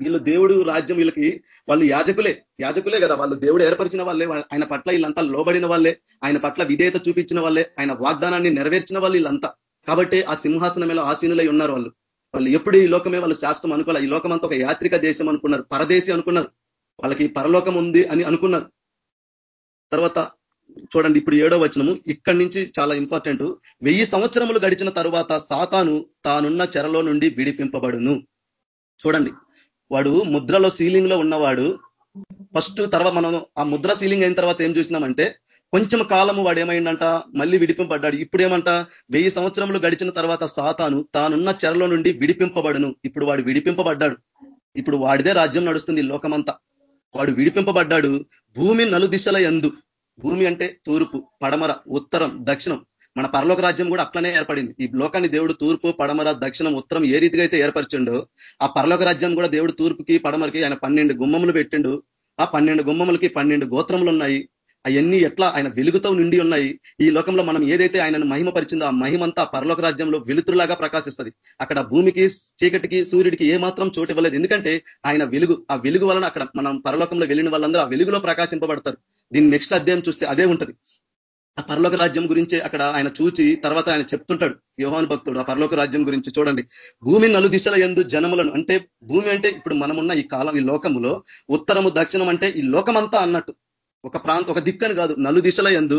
వీళ్ళు దేవుడు రాజ్యం వీళ్ళకి వాళ్ళు యాజకులే యాజకులే కదా. వాళ్ళు దేవుడు ఏర్పరిచిన వాళ్ళే ఆయన పట్ల వీళ్ళంతా లోబడిన వాళ్ళే ఆయన పట్ల విధేయత చూపించిన వాళ్ళే ఆయన వాగ్దానాన్ని నెరవేర్చిన వాళ్ళు వీళ్ళంతా. కాబట్టి ఆ సింహాసనం మీద ఆసీనులై ఉన్నారు వాళ్ళు. వాళ్ళు ఎప్పుడు ఈ లోకమే వాళ్ళు శాస్త్రం అనుకోవాలి ఈ లోకం అంతా ఒక యాత్రిక దేశం అనుకున్నారు పరదేశి అనుకున్నారు. వాళ్ళకి పరలోకం ఉంది అని అనుకున్నారు. తర్వాత చూడండి ఇప్పుడు ఏడో వచనము. ఇక్కడి నుంచి చాలా ఇంపార్టెంట్ వెయ్యి సంవత్సరములు గడిచిన తరువాత సాతాను తానున్న చెరలో నుండి విడిపింపబడును. చూడండి వాడు ముద్రలో సీలింగ్లో ఉన్నవాడు. ఫస్ట్ తర్వాత మనం ఆ ముద్ర సీలింగ్ అయిన తర్వాత ఏం చూసినామంటే కొంచెం కాలము వాడు ఏమైందంట మళ్ళీ విడిపింపబడ్డాడు. ఇప్పుడేమంట? వెయ్యి సంవత్సరములు గడిచిన తర్వాత సాతాను తానున్న చెరలో నుండి విడిపింపబడును. ఇప్పుడు వాడు విడిపింపబడ్డాడు. ఇప్పుడు వాడిదే రాజ్యం నడుస్తుంది లోకమంతా. వాడు విడిపింపబడ్డాడు. భూమి నలుదిశల ఎందు భూమి అంటే తూర్పు పడమర ఉత్తరం దక్షిణం. మన పరలోక రాజ్యం కూడా అట్లనే ఏర్పడింది. ఈ లోకాన్ని దేవుడు తూర్పు పడమర దక్షిణం ఉత్తరం ఏ రీతిగా అయితే ఏర్పరిచిండో ఆ పరలోక రాజ్యం కూడా దేవుడు తూర్పుకి పడమరకి ఆయన పన్నెండు గుమ్మములు పెట్టిండు. ఆ పన్నెండు గుమ్మములకి పన్నెండు గోత్రములు ఉన్నాయి. అవన్నీ ఎట్లా ఆయన వెలుగుతో నిండి ఉన్నాయి? ఈ లోకంలో మనం ఏదైతే ఆయనను మహిమ పరిచిందో ఆ మహిమంతా పరలోక రాజ్యంలో వెలుతురులాగా ప్రకాశిస్తుంది. అక్కడ భూమికి చీకటికి సూర్యుడికి ఏ మాత్రం చోటు ఇవ్వలేదు. ఎందుకంటే ఆయన వెలుగు ఆ వెలుగు వలన అక్కడ మనం పరలోకంలో వెళ్ళిన వాళ్ళందరూ ఆ వెలుగులో ప్రకాశింపబడతారు. దీని నెక్స్ట్ అధ్యాయం చూస్తే అదే ఉంటది. ఆ పరలోక రాజ్యం గురించి అక్కడ ఆయన చూచి తర్వాత ఆయన చెప్తుంటాడు. యోహాన్ భక్తుడు ఆ పరలోక రాజ్యం గురించి చూడండి. భూమి నలు దిశల ఎందు జనములను అంటే భూమి అంటే ఇప్పుడు మనమున్న ఈ కాలం ఈ లోకములో ఉత్తరము దక్షిణం అంటే ఈ లోకమంతా అన్నట్టు. ఒక ప్రాంతం ఒక దిక్కను కాదు నలు దిశల ఎందు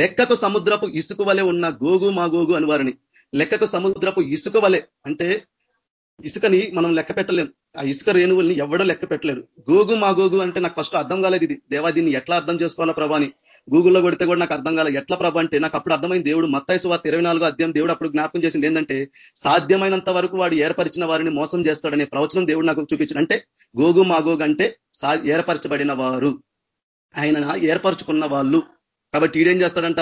లెక్కకు సముద్రపు ఇసుక వలె ఉన్న గోగు మా గోగు అని వారిని. లెక్కకు సముద్రపు ఇసుక వలె అంటే ఇసుకని మనం లెక్క పెట్టలేం. ఆ ఇసుక రేణువుల్ని ఎవడో లెక్క పెట్టలేడు. గోగు మా గోగు అంటే నాకు ఫస్ట్ అర్థం కాలేదు ఇది. దేవా దీన్ని ఎట్లా అర్థం చేసుకోవాలా ప్రభాని గూగుల్లో కొడితే కూడా నాకు అర్థం కాలేదు. ఎట్లా ప్రభా అంటే నాకు అప్పుడు అర్థమైంది దేవుడు మత్తాయి సువార్త ఇరవై నాలుగు అధ్యాయం దేవుడు అప్పుడు జ్ఞాపకం చేసింది ఏంటంటే సాధ్యమైనంత వరకు వాడు ఏర్పరిచిన వారిని మోసం చేస్తాడనే ప్రవచనం దేవుడు నాకు చూపించిన అంటే గోగు మా గోగు అంటే ఏర్పరచబడిన వారు. ఆయన ఏర్పరచుకున్న వాళ్ళు. కాబట్టి ఈడేం చేస్తాడంట?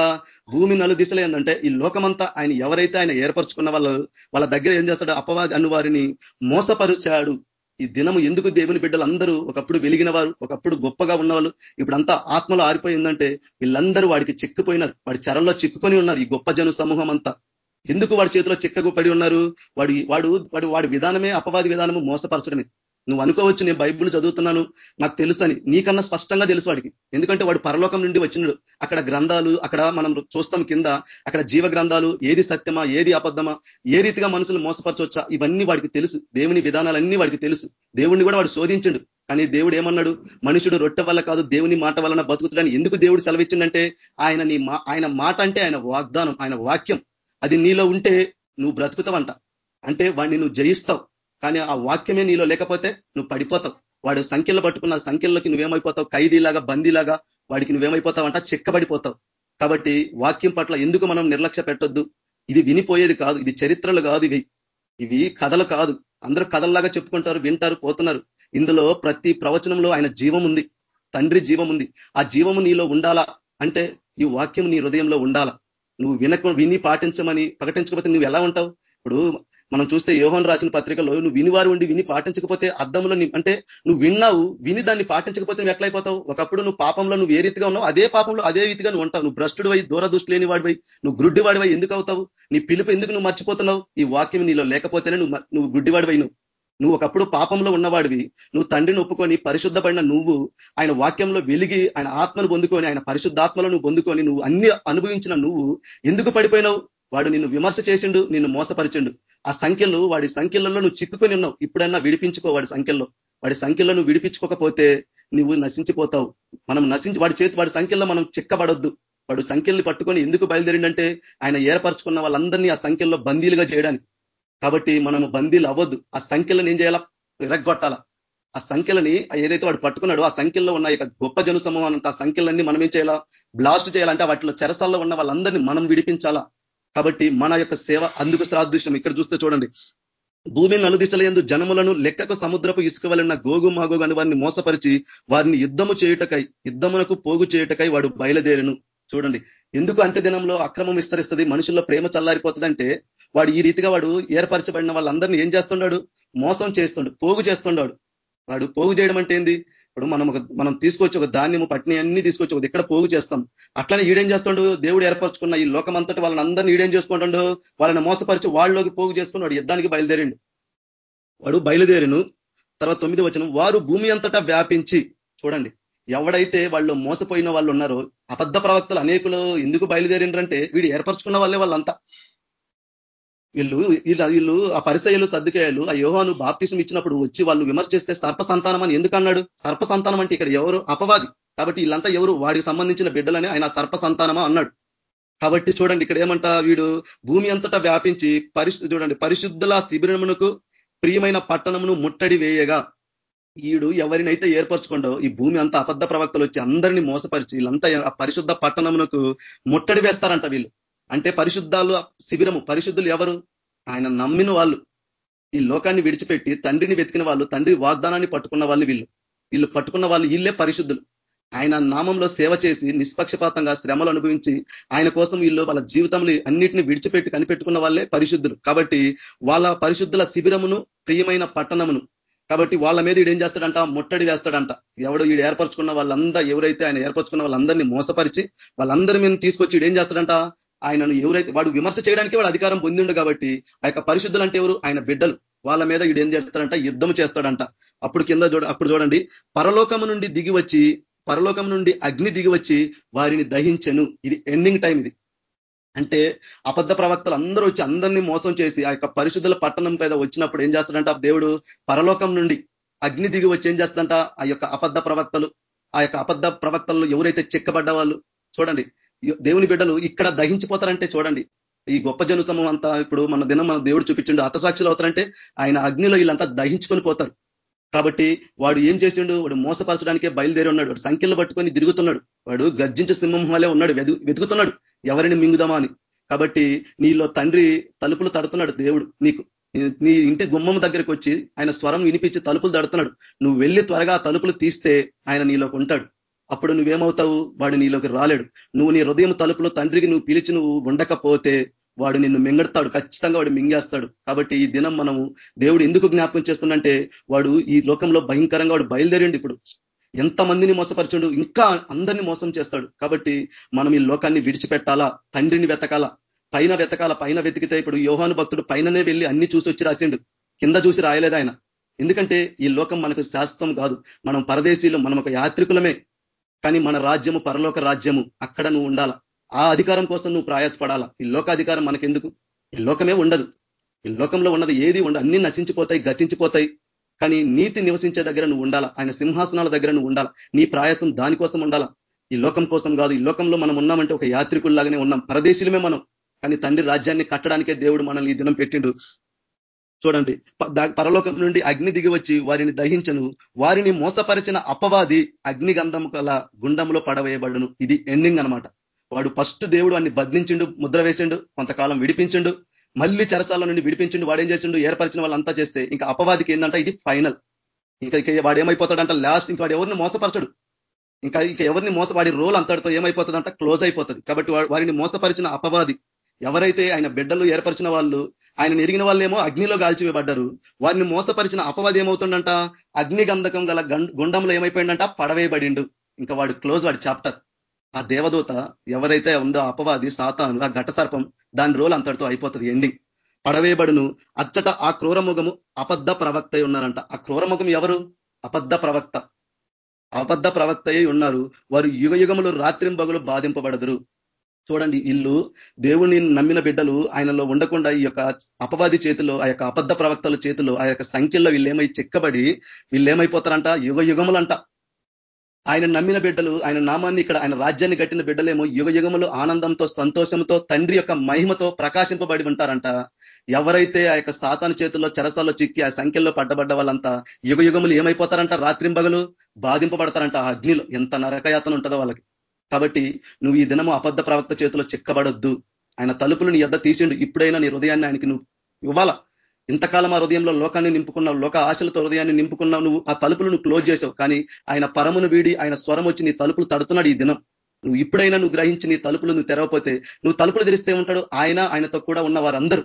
భూమి నలు దిశలు ఏంటంటే ఈ లోకమంతా ఆయన ఎవరైతే ఆయన ఏర్పరచుకున్న వాళ్ళు వాళ్ళ దగ్గర ఏం చేస్తాడు? అపవాది అను వారిని మోసపరిచాడు. ఈ దినము ఎందుకు దేవుని బిడ్డలు అందరూ ఒకప్పుడు వెలిగిన వారు ఒకప్పుడు గొప్పగా ఉన్నవాళ్ళు ఇప్పుడంతా ఆత్మలో ఆరిపోయిందంటే వీళ్ళందరూ వాడికి చిక్కుపోయినారు. వాడి చెరల్లో చిక్కుకొని ఉన్నారు ఈ గొప్ప జను సమూహం అంతా. ఎందుకు వాడి చేతిలో చిక్కకు పడి ఉన్నారు? వాడు వాడు వాడు వాడి విధానమే అపవాది విధానము మోసపరచడమే. నువ్వు అనుకోవచ్చు నేను బైబుల్ చదువుతున్నాను నాకు తెలుసు అని నీకన్నా స్పష్టంగా తెలుసు వాడికి. ఎందుకంటే వాడు పరలోకం నుండి వచ్చినాడు. అక్కడ గ్రంథాలు అక్కడ మనం చూస్తాం కింద అక్కడ జీవ గ్రంథాలు ఏది సత్యమా ఏది అబద్ధమా ఏ రీతిగా మనుషులు మోసపరచవచ్చా ఇవన్నీ వాడికి తెలుసు. దేవుని విధానాలన్నీ వాడికి తెలుసు. దేవుడిని కూడా వాడు శోధించండు. కానీ దేవుడు ఏమన్నాడు? మనుషుడు రొట్టె వల్ల కాదు దేవుని మాట వలన బతుకుతుడని ఎందుకు దేవుడు సెలవిచ్చిండంటే ఆయన నీ ఆయన మాట అంటే ఆయన వాగ్దానం ఆయన వాక్యం. అది నీలో ఉంటే నువ్వు బ్రతుకుతావంట. అంటే వాడిని నువ్వు జయిస్తావు. కానీ ఆ వాక్యమే నీలో లేకపోతే నువ్వు పడిపోతావు. వాడు సంఖ్యలు పట్టుకున్న సంఖ్యల్లోకి నువ్వేమైపోతావు? ఖైదీలాగా బందీలాగా వాడికి నువ్వేమైపోతావంట? చెక్కబడిపోతావు. కాబట్టి వాక్యం పట్ల ఎందుకు మనం నిర్లక్ష్య పెట్టొద్దు? ఇది వినిపోయేది కాదు ఇది చరిత్రలు కాదు ఇవి. ఇవి కథలు కాదు. అందరూ కథల్లాగా చెప్పుకుంటారు వింటారు పోతున్నారు. ఇందులో ప్రతి ప్రవచనంలో ఆయన జీవం ఉంది. తండ్రి జీవం ఉంది. ఆ జీవము నీలో ఉండాలా? అంటే ఈ వాక్యం నీ హృదయంలో ఉండాలా? నువ్వు వినక విని పాటించమని ప్రకటించకపోతే నువ్వు ఎలా ఉంటావు? ఇప్పుడు మనం చూస్తే యోహన్ రాసిన పత్రికలో నువ్వు వినివారు ఉండి విని పాటించకపోతే అర్థంలో అంటే నువ్వు విన్నావు విని దాన్ని పాటించకపోతే నువ్వు ఎట్లయిపోతావు ఒకప్పుడు నువ్వు పాపంలో నువ్వు ఏ రీతిగా ఉన్నావు అదే పాపంలో అదే రీతిగా నువ్వు ఉంటావు. నువ్వు భ్రష్టుడు వై దూరదృష్టి లేని వాడివై నువ్వు గుడ్డి వాడివై ఎందుకు అవుతావు? నీ పిలుపు ఎందుకు నువ్వు మర్చిపోతున్నావు? ఈ వాక్యం నీలో లేకపోతేనే నువ్వు నువ్వు గుడ్డివాడివై నువ్వు. నువ్వు ఒకప్పుడు పాపంలో ఉన్నవాడివి. నువ్వు తండ్రిని ఒప్పుకొని పరిశుద్ధపడిన నువ్వు ఆయన వాక్యంలో వెలిగి ఆయన ఆత్మను పొందుకొని ఆయన పరిశుద్ధాత్మలో నువ్వు పొందుకొని నువ్వు అన్ని అనుభవించిన నువ్వు ఎందుకు పడిపోయినావు? వాడు నిన్ను విమర్శ చేసిండు నిన్ను మోసపరిచిండు. ఆ సంఖ్యలు వాడి సంఖ్యలలో నువ్వు చిక్కుకొని ఉన్నావు. ఇప్పుడన్నా విడిపించుకో వాడి సంఖ్యల్లో. వాడి సంఖ్యలో నువ్వు విడిపించుకోకపోతే నువ్వు నశించిపోతావు. మనం నశించి వాడి చేతి వాడి సంఖ్యలో మనం చిక్కబడొద్దు. వాడు సంఖ్యల్ని పట్టుకొని ఎందుకు బయలుదేరిండంటే ఆయన ఏర్పరచుకున్న వాళ్ళందరినీ ఆ సంఖ్యల్లో బందీలుగా చేయడానికి. కాబట్టి మనము బందీలు అవ్వద్దు. ఆ సంఖ్యలను ఏం చేయాలా? విరగ్గొట్టాల? ఆ సంఖ్యలని ఏదైతే వాడు పట్టుకున్నాడో ఆ సంఖ్యలో ఉన్న ఇక గొప్ప జన సమూహం ఆ సంఖ్యలన్నీ మనం ఏం చేయాలా? బ్లాస్ట్ చేయాలంటే వాటిలో చెరసాల్లో ఉన్న వాళ్ళందరినీ మనం విడిపించాలా? కాబట్టి మన యొక్క సేవ అందుకు శ్రాదృశ్యం ఇక్కడ చూస్తే చూడండి. భూమి నలుదిశలందు జనములను లెక్కకు సముద్రపు ఇసుక వలన గోగు మాగోగు అని వారిని మోసపరిచి వారిని యుద్ధము చేయుటకై యుద్ధమునకు పోగు చేయుటకై వాడు బయలుదేరను. చూడండి. ఎందుకు అంత్య దినంలో అక్రమం విస్తరిస్తుంది? మనుషుల్లో ప్రేమ చల్లారిపోతుందంటే వాడు ఈ రీతిగా వాడు ఏర్పరచబడిన వాళ్ళందరినీ ఏం చేస్తున్నాడు మోసం చేస్తుండు పోగు చేస్తున్నాడు వాడు పోగు చేయడం అంటే ఏంది? ఇప్పుడు మనం ఒక మనం తీసుకొచ్చి ఒక ధాన్యము పట్ని అన్ని తీసుకొచ్చి ఒక ఇక్కడ పోగు చేస్తాం. అట్లనే ఈడేం చేస్తుండడు దేవుడు ఏర్పరచుకున్న ఈ లోకమంతటి వాళ్ళని అందరినీ ఈడేం చేసుకుంటాడు? వాళ్ళని మోసపరిచి వాళ్ళలోకి పోగు చేసుకుని వాడు యుద్ధానికి బయలుదేరిండు. వాడు బయలుదేరిను. తర్వాత తొమ్మిది వచ్చిన వారు భూమి అంతటా వ్యాపించి చూడండి. ఎవడైతే వాళ్ళు మోసపోయిన వాళ్ళు ఉన్నారో అబద్ధ ప్రవక్తలు అనేకులు ఎందుకు బయలుదేరిండ్రంటే వీడు ఏర్పరచుకున్న వాళ్ళే వాళ్ళంతా. వీళ్ళు వీళ్ళు వీళ్ళు ఆ పరిసయలు సర్దుకేయాలు ఆ యోహాను బాప్తిసం ఇచ్చినప్పుడు వచ్చి వాళ్ళు విమర్శిస్తే సర్ప సంతానం అని ఎందుకు అన్నాడు? సర్ప సంతానం అంటే ఇక్కడ ఎవరు? అపవాది. కాబట్టి వీళ్ళంతా ఎవరు? వాడికి సంబంధించిన బిడ్డలని ఆయన సర్ప సంతానమా అన్నాడు. కాబట్టి చూడండి ఇక్కడ ఏమంట వీడు? భూమి అంతటా వ్యాపించి పరిశు చూడండి పరిశుద్ధుల శిబిరమునకు ప్రియమైన పట్టణమును ముట్టడి వేయగా వీడు ఎవరినైతే ఏర్పరచుకుండో ఈ భూమి అంతా అబద్ధ ప్రవక్తలు వచ్చి అందరినీ మోసపరిచి వీళ్ళంతా పరిశుద్ధ పట్టణమునకు ముట్టడి వేస్తారంట వీళ్ళు. అంటే పరిశుద్ధాలు శిబిరము పరిశుద్ధులు ఎవరు? ఆయన నమ్మిన వాళ్ళు. ఈ లోకాన్ని విడిచిపెట్టి తండ్రిని వెతికిన వాళ్ళు తండ్రి వాగ్దానాన్ని పట్టుకున్న వాళ్ళు వీళ్ళు. వీళ్ళు పట్టుకున్న వాళ్ళు వీళ్ళే పరిశుద్ధులు. ఆయన నామంలో సేవ చేసి నిష్పక్షపాతంగా శ్రమలు అనుభవించి ఆయన కోసం వీళ్ళు వాళ్ళ జీవితంలో అన్నిటిని విడిచిపెట్టి కనిపెట్టుకున్న వాళ్ళే పరిశుద్ధులు. కాబట్టి వాళ్ళ పరిశుద్ధుల శిబిరమును ప్రియమైన పట్టణమును. కాబట్టి వాళ్ళ మీద ఏం చేస్తాడంట? ముట్టడి వేస్తాడంట. ఎవడు వీడు ఏర్పరచుకున్న వాళ్ళందా ఎవరైతే ఆయన ఏర్పరచుకున్న వాళ్ళందరినీ మోసపరిచి వాళ్ళందరి మీద తీసుకొచ్చి ఏం చేస్తాడంట? ఆయనను ఎవరైతే వాడు విమర్శ చేయడానికి వాడు అధికారం పొందిండు కాబట్టి ఆ యొక్క పరిశుద్ధులు అంటే ఎవరు? ఆయన బిడ్డలు. వాళ్ళ మీద వీడు ఏం చేస్తాడంట? యుద్ధం చేస్తాడంట. అప్పుడు కింద చూడ అప్పుడు చూడండి. పరలోకము నుండి దిగి వచ్చి పరలోకం నుండి అగ్ని దిగి వచ్చి వారిని దహించను. ఇది ఎండింగ్ టైం ఇది. అంటే అబద్ధ ప్రవక్తలు అందరూ వచ్చి అందరినీ మోసం చేసి ఆ యొక్క పరిశుద్ధుల పట్టణం మీద వచ్చినప్పుడు ఏం చేస్తాడంట? దేవుడు పరలోకం నుండి అగ్ని దిగి వచ్చి ఏం చేస్తాడంట? ఆ యొక్క అబద్ధ ప్రవక్తలు ఆ యొక్క అబద్ధ ప్రవక్తల్లో ఎవరైతే చెక్కబడ్డ వాళ్ళు చూడండి. దేవుని బిడ్డలు ఇక్కడ దహించిపోతారంటే చూడండి. ఈ గొప్ప జన అంతా ఇప్పుడు మన దినం మన దేవుడు చూపించిండు అతసాక్షులు అవుతారంటే ఆయన అగ్నిలో వీళ్ళంతా దహించుకొని పోతారు. కాబట్టి వాడు ఏం చేసిండు? వాడు మోసపరచడానికే బయలుదేరి ఉన్నాడు. వాడు సంఖ్యలు పట్టుకొని తిరుగుతున్నాడు. వాడు గర్జించ సింహం వల్లే ఉన్నాడు వెతుకుతున్నాడు ఎవరిని మింగుదామా అని. కాబట్టి నీలో తండ్రి తలుపులు తడుతున్నాడు దేవుడు నీకు. నీ ఇంటి గుమ్మం దగ్గరికి వచ్చి ఆయన స్వరం వినిపించి తలుపులు తడుతున్నాడు. నువ్వు వెళ్ళి త్వరగా తలుపులు తీస్తే ఆయన నీలోకి ఉంటాడు. అప్పుడు నువ్వేమవుతావు? వాడు నీలోకి రాలేడు. నువ్వు నీ హృదయం తలుపులో తండ్రికి నువ్వు పిలిచి నువ్వు ఉండకపోతే వాడు నిన్ను మింగడతాడు. ఖచ్చితంగా వాడు మింగేస్తాడు. కాబట్టి ఈ దినం మనము దేవుడు ఎందుకు జ్ఞాపకం చేస్తుందంటే వాడు ఈ లోకంలో భయంకరంగా వాడు బయలుదేరిండి ఇప్పుడు. ఎంతమందిని మోసపరచుడు? ఇంకా అందరినీ మోసం చేస్తాడు. కాబట్టి మనం ఈ లోకాన్ని విడిచిపెట్టాలా? తండ్రిని వెతకాల? పైన వెతకాల? పైన వెతికితే ఇప్పుడు యోహాను భక్తుడు పైననే వెళ్ళి అన్ని చూసి వచ్చి రాసిండు. కింద చూసి రాయలేదు ఆయన. ఎందుకంటే ఈ లోకం మనకు శాశ్వతం కాదు. మనం పరదేశీలు మనం ఒక యాత్రికులమే. కానీ మన రాజ్యము పరలోక రాజ్యము అక్కడ నువ్వు ఉండాలా? ఆ అధికారం కోసం నువ్వు ప్రయాసపడాలా? ఈ లోకాధికారం మనకెందుకు? ఈ లోకమే ఉండదు. ఈ లోకంలో ఉన్నది ఏది ఉండదు అన్ని నశించిపోతాయి గతించిపోతాయి. కానీ నీతి నివసించే దగ్గర నువ్వు ఉండాలా? ఆయన సింహాసనాల దగ్గర నువ్వు ఉండాలా? నీ ప్రయాసం దానికోసం ఉండాలా? ఈ లోకం కోసం కాదు. ఈ లోకంలో మనం ఉన్నామంటే ఒక యాత్రికుల్లాగానే ఉన్నాం. పరదేశీలమే మనం. కానీ తండ్రి రాజ్యాన్ని కట్టడానికే దేవుడు మనల్ని ఈ దినం పెట్టిండు. చూడండి పరలోకం నుండి అగ్ని దిగి వచ్చి వారిని దహించను. వారిని మోసపరిచిన అపవాది అగ్ని గంధం గల గుండంలో పడవేయబడును. ఇది ఎండింగ్ అనమాట వాడు ఫస్ట్ దేవుడు అన్ని బంధించిండు ముద్ర వేసిండు కొంతకాలం విడిపించిండు మళ్ళీ చెరసాల నుండి విడిపించిండు వాడు ఏం చేసిండు ఏర్పరిచిన వాళ్ళంతా చేస్తే ఇంకా అపవాదికి ఏంటంటే ఇది ఫైనల్. ఇంకా వాడు ఏమైపోతాడంట లాస్ట్ ఇంకా వాడు ఎవరిని మోసపరచడు. ఇంకా ఇక ఎవరిని మోస వాడి రోల్ అంతటితో ఏమైపోతుందంట క్లోజ్ అయిపోతుంది. కాబట్టి వారిని మోసపరిచిన అపవాది ఎవరైతే ఆయన బిడ్డలు ఏర్పరిచిన వాళ్ళు ఆయన ఎరిగిన వాళ్ళేమో అగ్నిలో కాల్చివేయబడ్డారు వారిని మోసపరిచిన అపవాది ఏమవుతుందంట? అగ్ని గంధకం గల గుండంలో ఏమైపోయిందంట? పడవేయబడిండు. ఇంకా వాడు క్లోజ్ వాడి చాప్టర్. ఆ దేవదూత ఎవరైతే ఉందో అపవాది సాతాను ఆ ఘట సర్పం దాని రోల్ అంతటితో అయిపోతుంది ఎండింగ్. పడవేయబడును. అచ్చట ఆ క్రూరముఖము అబద్ధ ప్రవక్త ఉన్నారంట. ఆ క్రూరముఖం ఎవరు? అబద్ధ ప్రవక్త. అబద్ధ ప్రవక్త ఉన్నారు. వారు యుగ యుగములు రాత్రింబగులు బాధింపబడదురు. చూడండి ఇల్లు దేవుని నమ్మిన బిడ్డలు ఆయనలో ఉండకుండా ఈ యొక్క అపవాది చేతిలో ఆ యొక్క అబద్ధ ప్రవక్తల చేతిలో ఆ యొక్క సంఖ్యలో వీళ్ళేమై చెక్కబడి వీళ్ళేమైపోతారంట? యుగ యుగములంట. ఆయన నమ్మిన బిడ్డలు ఆయన నామాన్ని ఇక్కడ ఆయన రాజ్యాన్ని కట్టిన బిడ్డలేమో యుగ యుగములు ఆనందంతో సంతోషంతో తండ్రి యొక్క మహిమతో ప్రకాశింపబడి ఉంటారంట. ఎవరైతే ఆ యొక్క సాతాను చేతుల్లో చెరసాల్లో చిక్కి ఆ సంఖ్యలో పడ్డబడ్డ వాళ్ళంతా యుగ యుగములు ఏమైపోతారంట? రాత్రింబగలు బాధింపబడతారంట ఆ అగ్నిలో. ఎంత నరకయాతన ఉంటుందో వాళ్ళకి. కాబట్టి నువ్వు ఈ దినము అబద్ధ ప్రవక్త చేతిలో చిక్కబడొద్దు. ఆయన తలుపులు నీ ఎద్ద తీసిండు. ఇప్పుడైనా నీ హృదయాన్ని ఆయనకి నువ్వు ఇవ్వాలా? ఇంతకాలం ఆ హృదయంలో లోకాన్ని నింపుకున్నావు లోక ఆశలతో హృదయాన్ని నింపుకున్నావు నువ్వు ఆ తలుపులు నువ్వు క్లోజ్ చేసావు. కానీ ఆయన పరమును వీడి ఆయన స్వరం వచ్చి నీ తలుపులు తడుతున్నాడు ఈ దినం. నువ్వు ఇప్పుడైనా నువ్వు గ్రహించి నీ తలుపులు నువ్వు తెరవపోతే నువ్వు తలుపులు తెరిస్తే ఉంటాడు ఆయన ఆయనతో కూడా ఉన్న వారందరూ.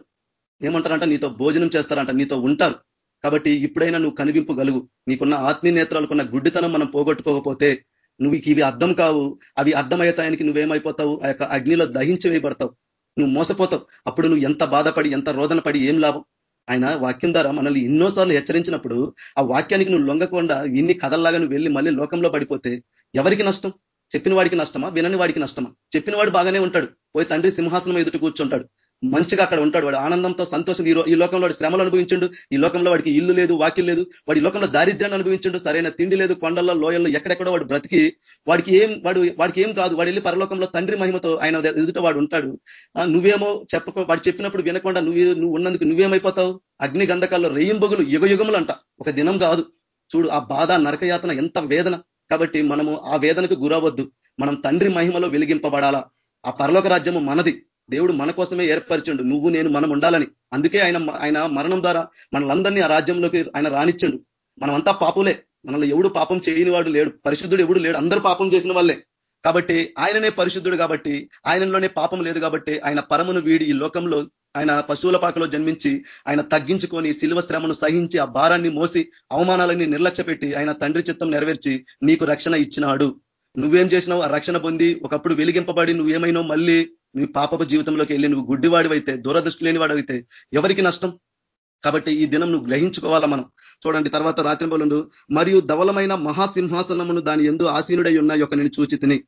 ఏమంటారంట? నీతో భోజనం చేస్తారంట నీతో ఉంటారు. కాబట్టి ఇప్పుడైనా నువ్వు కనిపింపగలుగు నీకున్న ఆత్మీయ నేత్రాలకున్న గుడ్డితనం మనం పోగొట్టుకోకపోతే నువ్వు ఇవి అర్థం కావు. అవి అర్థమయ్యేతానికి నువ్వేమైపోతావు? ఆ యొక్క అగ్నిలో దహించి వేయబడతావు. నువ్వు మోసపోతావు. అప్పుడు నువ్వు ఎంత బాధపడి ఎంత రోదన పడి ఏం లాభం? ఆయన వాక్యం ద్వారా మనల్ని ఎన్నోసార్లు హెచ్చరించినప్పుడు ఆ వాక్యానికి నువ్వు లొంగకుండా ఇన్ని కథల్లాగా నువ్వు వెళ్ళి మళ్ళీ లోకంలో పడిపోతే ఎవరికి నష్టం? చెప్పిన వాడికి నష్టమా? వినని వాడికి నష్టమా? చెప్పిన వాడు బాగానే ఉంటాడు. పోయి తండ్రి సింహాసనం ఎదుటి కూర్చుంటాడు. మంచిగా అక్కడ ఉంటాడు వాడు ఆనందంతో సంతోషం ఈ లోకంలో వాడు శ్రమలు అనుభవించండు ఈ లోకంలో వాడికి ఇల్లు లేదు వాకిల్ లేదు వాడి లోకంలో దారిద్ర్యాన్ని అనుభవించండు సరైన తిండి లేదు కొండల్లో లోయల్లో ఎక్కడెక్కడో వాడు బ్రతికి వాడికి ఏం వాడు వాడికి ఏం కాదు వాడు వెళ్ళి పరలోకంలో తండ్రి మహిమతో ఆయన ఎదుట వాడు ఉంటాడు. నువ్వేమో చెప్ప వాడు చెప్పినప్పుడు వినకుండా నువ్వు నువ్వు ఉన్నందుకు నువ్వేమైపోతావు? అగ్ని గంధకాల్లో రెయ్యింబొగులు యుగ యుగములు అంట ఒక దినం కాదు. చూడు ఆ బాధ నరకయాతన ఎంత వేదన. కాబట్టి మనము ఆ వేదనకు గురవద్దు మనం తండ్రి మహిమలో వెలిగింపబడాలా? ఆ పరలోక రాజ్యము మనది. దేవుడు మన కోసమే ఏర్పరిచిండు. నువ్వు నేను మనం ఉండాలని. అందుకే ఆయన ఆయన మరణం ద్వారా మనలందరినీ ఆ రాజ్యంలోకి ఆయన రానిచ్చిండు. మనమంతా పాపులే. మనల్ని ఎవడు పాపం చేయని వాడు లేడు. పరిశుద్ధుడు ఎవడు లేడు. అందరూ పాపం చేసిన వాళ్ళే. కాబట్టి ఆయననే పరిశుద్ధుడు కాబట్టి ఆయనలోనే పాపం లేదు కాబట్టి ఆయన పరమును వీడి ఈ లోకంలో ఆయన పశువుల పాకలో జన్మించి ఆయన తగ్గించుకొని శిల్వ శ్రమను సహించి ఆ భారాన్ని మోసి అవమానాలన్నీ నిర్లక్ష్య పెట్టి ఆయన తండ్రి చిత్తం నెరవేర్చి నీకు రక్షణ ఇచ్చినాడు. నువ్వేం చేసినావు? ఆ రక్షణ పొంది ఒకప్పుడు వెలిగింపబడి నువ్వేమైనా మళ్ళీ నీ పాపపు జీవితంలోకి వెళ్ళి నువ్వు గుడ్డివాడివైతే దూరదృష్టి లేని వాడవైతే ఎవరికి నష్టం? కాబట్టి ఈ దినం నువ్వు గ్రహించుకోవాలా మనం? చూడండి తర్వాత రాత్రి బోలండు మరియు ధవలమైన మహాసింహాసనమును దాని ఎందు ఆసీనుడై ఉన్న యొక్క నేను చూచి తిని.